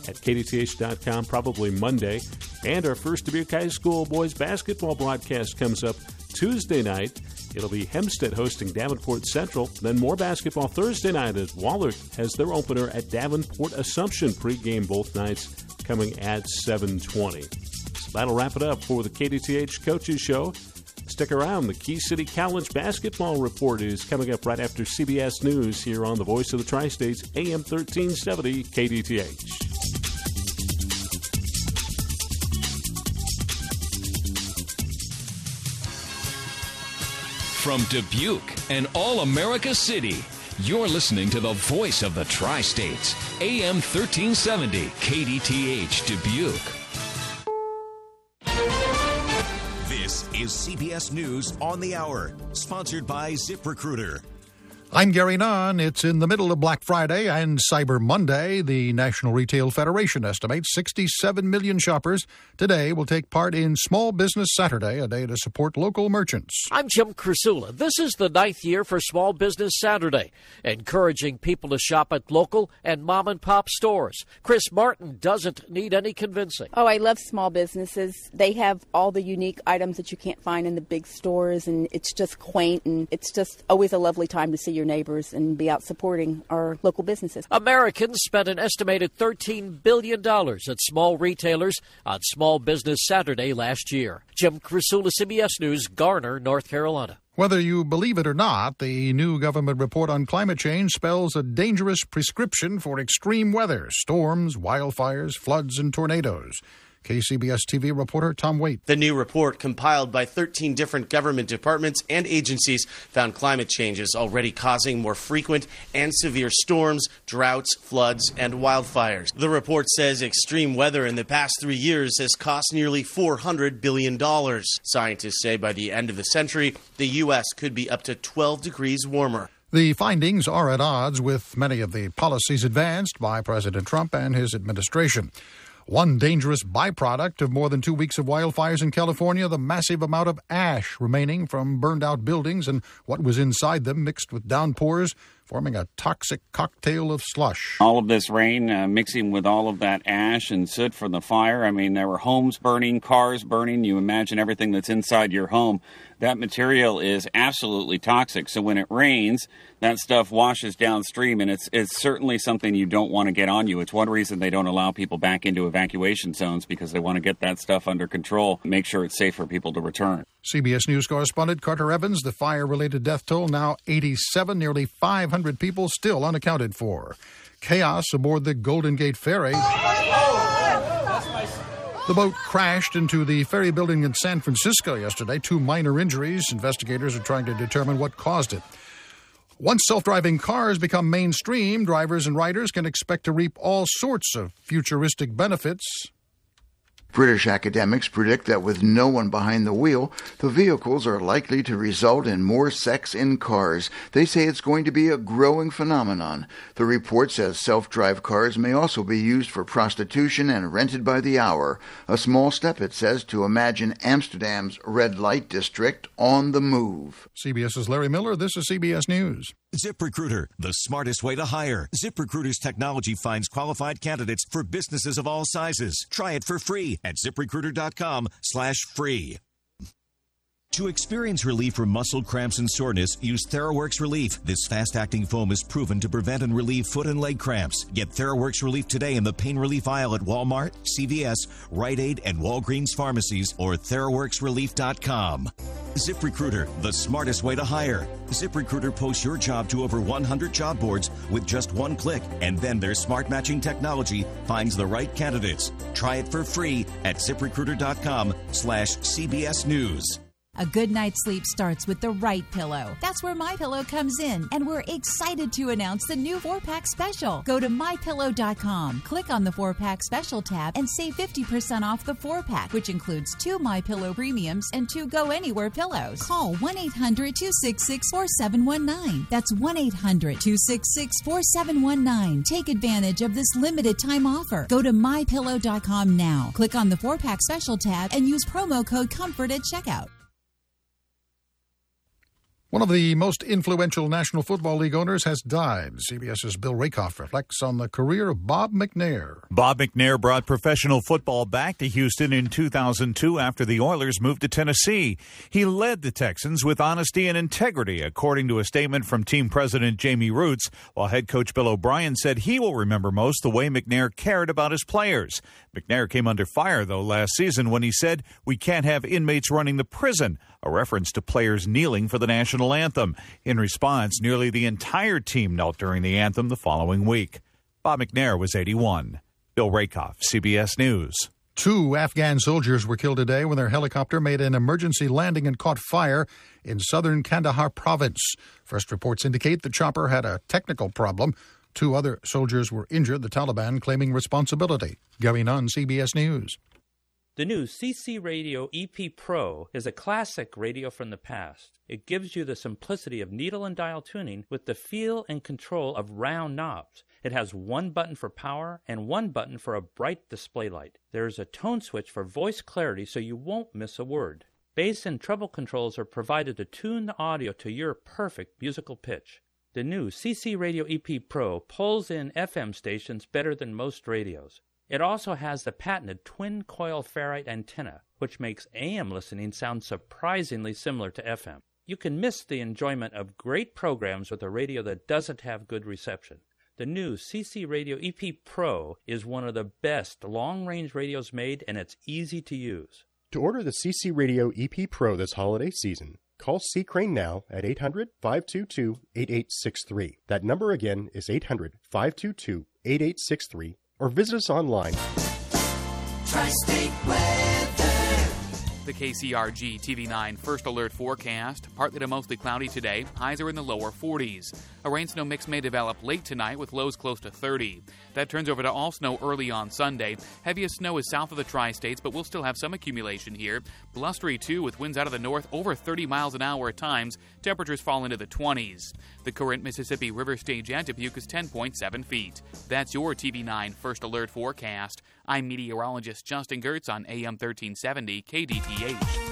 at kdth.com probably Monday. And our first Dubuque High School boys basketball broadcast comes up Tuesday night. It'll be Hempstead hosting Davenport Central. Then more basketball Thursday night as Wahlert has their opener at Davenport Assumption. Pregame both nights coming at 7:20. So that'll wrap it up for the KDTH Coaches Show. Stick around. The Key City College basketball report is coming up right after CBS News here on the Voice of the Tri States, AM 1370 KDTH. From Dubuque an All America City, you're listening to the voice of the tri states, AM 1370, KDTH Dubuque. This is CBS News on the Hour, sponsored by ZipRecruiter. I'm Gary Nunn. It's in the middle of Black Friday and Cyber Monday. The National Retail Federation estimates 67 million shoppers today will take part in Small Business Saturday, a day to support local merchants. I'm Jim Krasula. This is the ninth year for Small Business Saturday, encouraging people to shop at local and mom and pop stores. Chris Martin doesn't need any convincing. Oh, I love small businesses. They have all the unique items that you can't find in the big stores, and it's just quaint, and it's just always a lovely time to see your neighbors and be out supporting our local businesses. Americans spent an estimated $13 billion at small retailers on Small Business Saturday last year. Jim Krasula, CBS News, Garner, North Carolina. Whether you believe it or not, the new government report on climate change spells a dangerous prescription for extreme weather storms, wildfires, floods, and tornadoes. KCBS TV reporter Tom Waite. The new report, compiled by 13 different government departments and agencies, found climate change is already causing more frequent and severe storms, droughts, floods, and wildfires. The report says extreme weather in the past three years has cost nearly $400 billion. Scientists say by the end of the century, the U.S. could be up to 12 degrees warmer. The findings are at odds with many of the policies advanced by President Trump and his administration. One dangerous byproduct of more than two weeks of wildfires in California, the massive amount of ash remaining from burned out buildings and what was inside them mixed with downpours, forming a toxic cocktail of slush. All of this rain uh, mixing with all of that ash and soot from the fire. I mean, there were homes burning, cars burning. You imagine everything that's inside your home. That material is absolutely toxic. So when it rains, that stuff washes downstream, and it's it's certainly something you don't want to get on you. It's one reason they don't allow people back into evacuation zones because they want to get that stuff under control, make sure it's safe for people to return. CBS News correspondent Carter Evans, the fire related death toll now 87, nearly 500 people still unaccounted for. Chaos aboard the Golden Gate Ferry. The boat crashed into the ferry building in San Francisco yesterday. Two minor injuries. Investigators are trying to determine what caused it. Once self driving cars become mainstream, drivers and riders can expect to reap all sorts of futuristic benefits. British academics predict that with no one behind the wheel, the vehicles are likely to result in more sex in cars. They say it's going to be a growing phenomenon. The report says self drive cars may also be used for prostitution and rented by the hour. A small step, it says, to imagine Amsterdam's red light district on the move. CBS's Larry Miller, this is CBS News. ZipRecruiter, the smartest way to hire. ZipRecruiter's technology finds qualified candidates for businesses of all sizes. Try it for free at ziprecruiter.com slash free. To experience relief from muscle cramps and soreness, use TheraWorks Relief. This fast-acting foam is proven to prevent and relieve foot and leg cramps. Get TheraWorks Relief today in the pain relief aisle at Walmart, CVS, Rite Aid, and Walgreens pharmacies or TheraWorksRelief.com. ZipRecruiter, the smartest way to hire. ZipRecruiter posts your job to over 100 job boards with just one click, and then their smart matching technology finds the right candidates. Try it for free at ZipRecruiter.com slash CBS News. A good night's sleep starts with the right pillow. That's where My Pillow comes in, and we're excited to announce the new 4-pack special. Go to mypillow.com, click on the 4-pack special tab and save 50% off the 4-pack, which includes two My Pillow premiums and two Go Anywhere pillows. Call 1-800-266-4719. That's 1-800-266-4719. Take advantage of this limited time offer. Go to mypillow.com now. Click on the 4-pack special tab and use promo code COMFORT at checkout. One of the most influential National Football League owners has died. CBS's Bill Rehkopf reflects on the career of Bob McNair. Bob McNair brought professional football back to Houston in 2002 after the Oilers moved to Tennessee. He led the Texans with honesty and integrity, according to a statement from team president Jamie Rootes, while head coach Bill O'Brien said he will remember most the way McNair cared about his players. McNair came under fire, though, last season when he said, We can't have inmates running the prison, a reference to players kneeling for the national anthem. In response, nearly the entire team knelt during the anthem the following week. Bob McNair was 81. Bill Rakoff, CBS News. Two Afghan soldiers were killed today when their helicopter made an emergency landing and caught fire in southern Kandahar province. First reports indicate the chopper had a technical problem. Two other soldiers were injured, the Taliban claiming responsibility. Gary Nunn, CBS News. The new CC Radio EP Pro is a classic radio from the past. It gives you the simplicity of needle and dial tuning with the feel and control of round knobs. It has one button for power and one button for a bright display light. There is a tone switch for voice clarity so you won't miss a word. Bass and treble controls are provided to tune the audio to your perfect musical pitch. The new CC Radio EP Pro pulls in FM stations better than most radios. It also has the patented twin coil ferrite antenna, which makes AM listening sound surprisingly similar to FM. You can miss the enjoyment of great programs with a radio that doesn't have good reception. The new CC Radio EP Pro is one of the best long range radios made and it's easy to use. To order the CC Radio EP Pro this holiday season, call C Crane now at 800 522 8863. That number again is 800 522 8863 or visit us online. Tri-State weather. The KCRG TV9 first alert forecast. Partly to mostly cloudy today. Highs are in the lower 40s. A rain snow mix may develop late tonight with lows close to 30. That turns over to all snow early on Sunday. Heaviest snow is south of the tri states, but we'll still have some accumulation here. Blustery too, with winds out of the north over 30 miles an hour at times. Temperatures fall into the 20s. The current Mississippi River stage at Dubuque is 10.7 feet. That's your TV9 first alert forecast. I'm meteorologist Justin Gehrts on AM 1370 KDTH.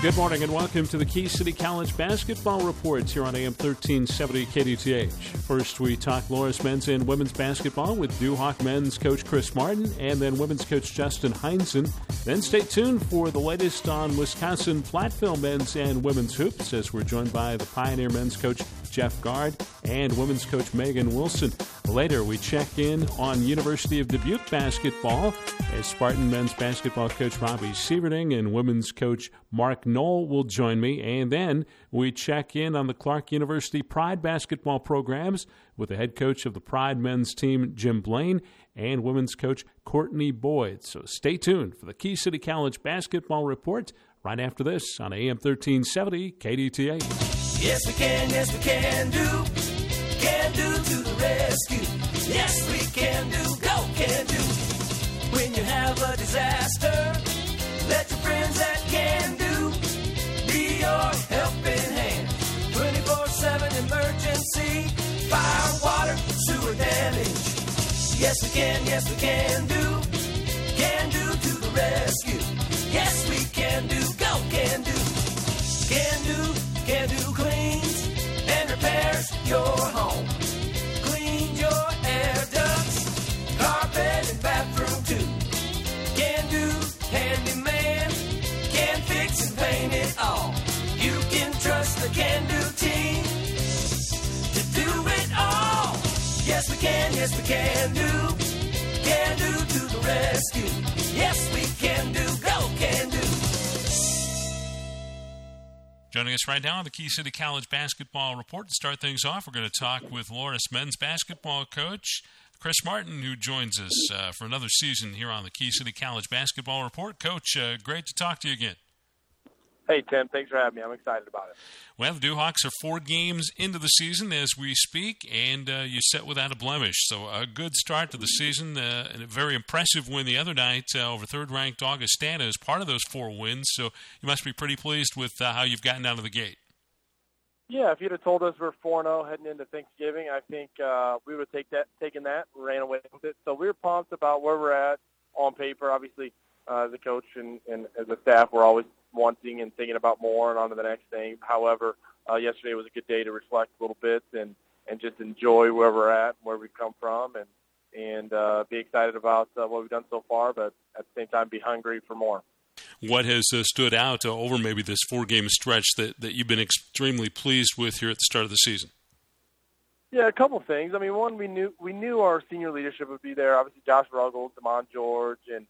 Good morning and welcome to the Key City College basketball reports here on AM 1370 KDTH. First, we talk Loras men's and women's basketball with Duhawk men's coach Chris Martin and then women's coach Justin Heinzen. Then stay tuned for the latest on Wisconsin Platteville men's and women's hoops as we're joined by the Pioneer men's coach Jeff Gard and women's coach Megan Wilson. Later, we check in on University of Dubuque basketball as Spartan men's basketball coach Robbie Sieverding and women's coach Mark Knoll will join me. And then we check in on the Clarke University Pride basketball programs with the head coach of the Pride men's team, Jim Blaine, and women's coach Courtney Boyd. So stay tuned for the Key City College basketball report right after this on AM 1370 KDTH. Yes, we can, yes, we can do. Can do to the rescue. Yes, we can do. Go, can do. When you have a disaster, let your friends at Can Do be your helping hand. 24 7 emergency, fire, water, sewer damage. Yes, we can, yes, we can do. Can do to the rescue. Yes, we can do. Go, can do. Can do team to do it all. Yes, we can, yes, we can do. Can do to the rescue. Yes, we can do. Go, can do. Joining us right now on the Key City College basketball report to start things off, we're going to talk with Loras men's basketball coach Chris Martin, who joins us uh, for another season here on the Key City College Basketball Report. Coach, uh, great to talk to you again. Hey, Tim, thanks for having me. I'm excited about it. Well, the Duhawks are four games into the season as we speak, and uh, you set without a blemish. So a good start to the season, uh, and a very impressive win the other night uh, over third-ranked Augustana as part of those four wins. So you must be pretty pleased with uh, how you've gotten out of the gate. Yeah, if you'd have told us we're four zero heading into Thanksgiving, I think uh, we would have take that, taken that, and ran away with it. So we we're pumped about where we're at on paper. Obviously, uh, as a coach and, and as a staff, we're always wanting and thinking about more and on to the next thing. However, uh, yesterday was a good day to reflect a little bit and and just enjoy where we're at, where we've come from, and and uh, be excited about uh, what we've done so far, but at the same time be hungry for more. What has uh, stood out uh, over maybe this four-game stretch that, that you've been extremely pleased with here at the start of the season? Yeah, a couple things. I mean, one we knew we knew our senior leadership would be there. Obviously, Josh Ruggles, Demond George, and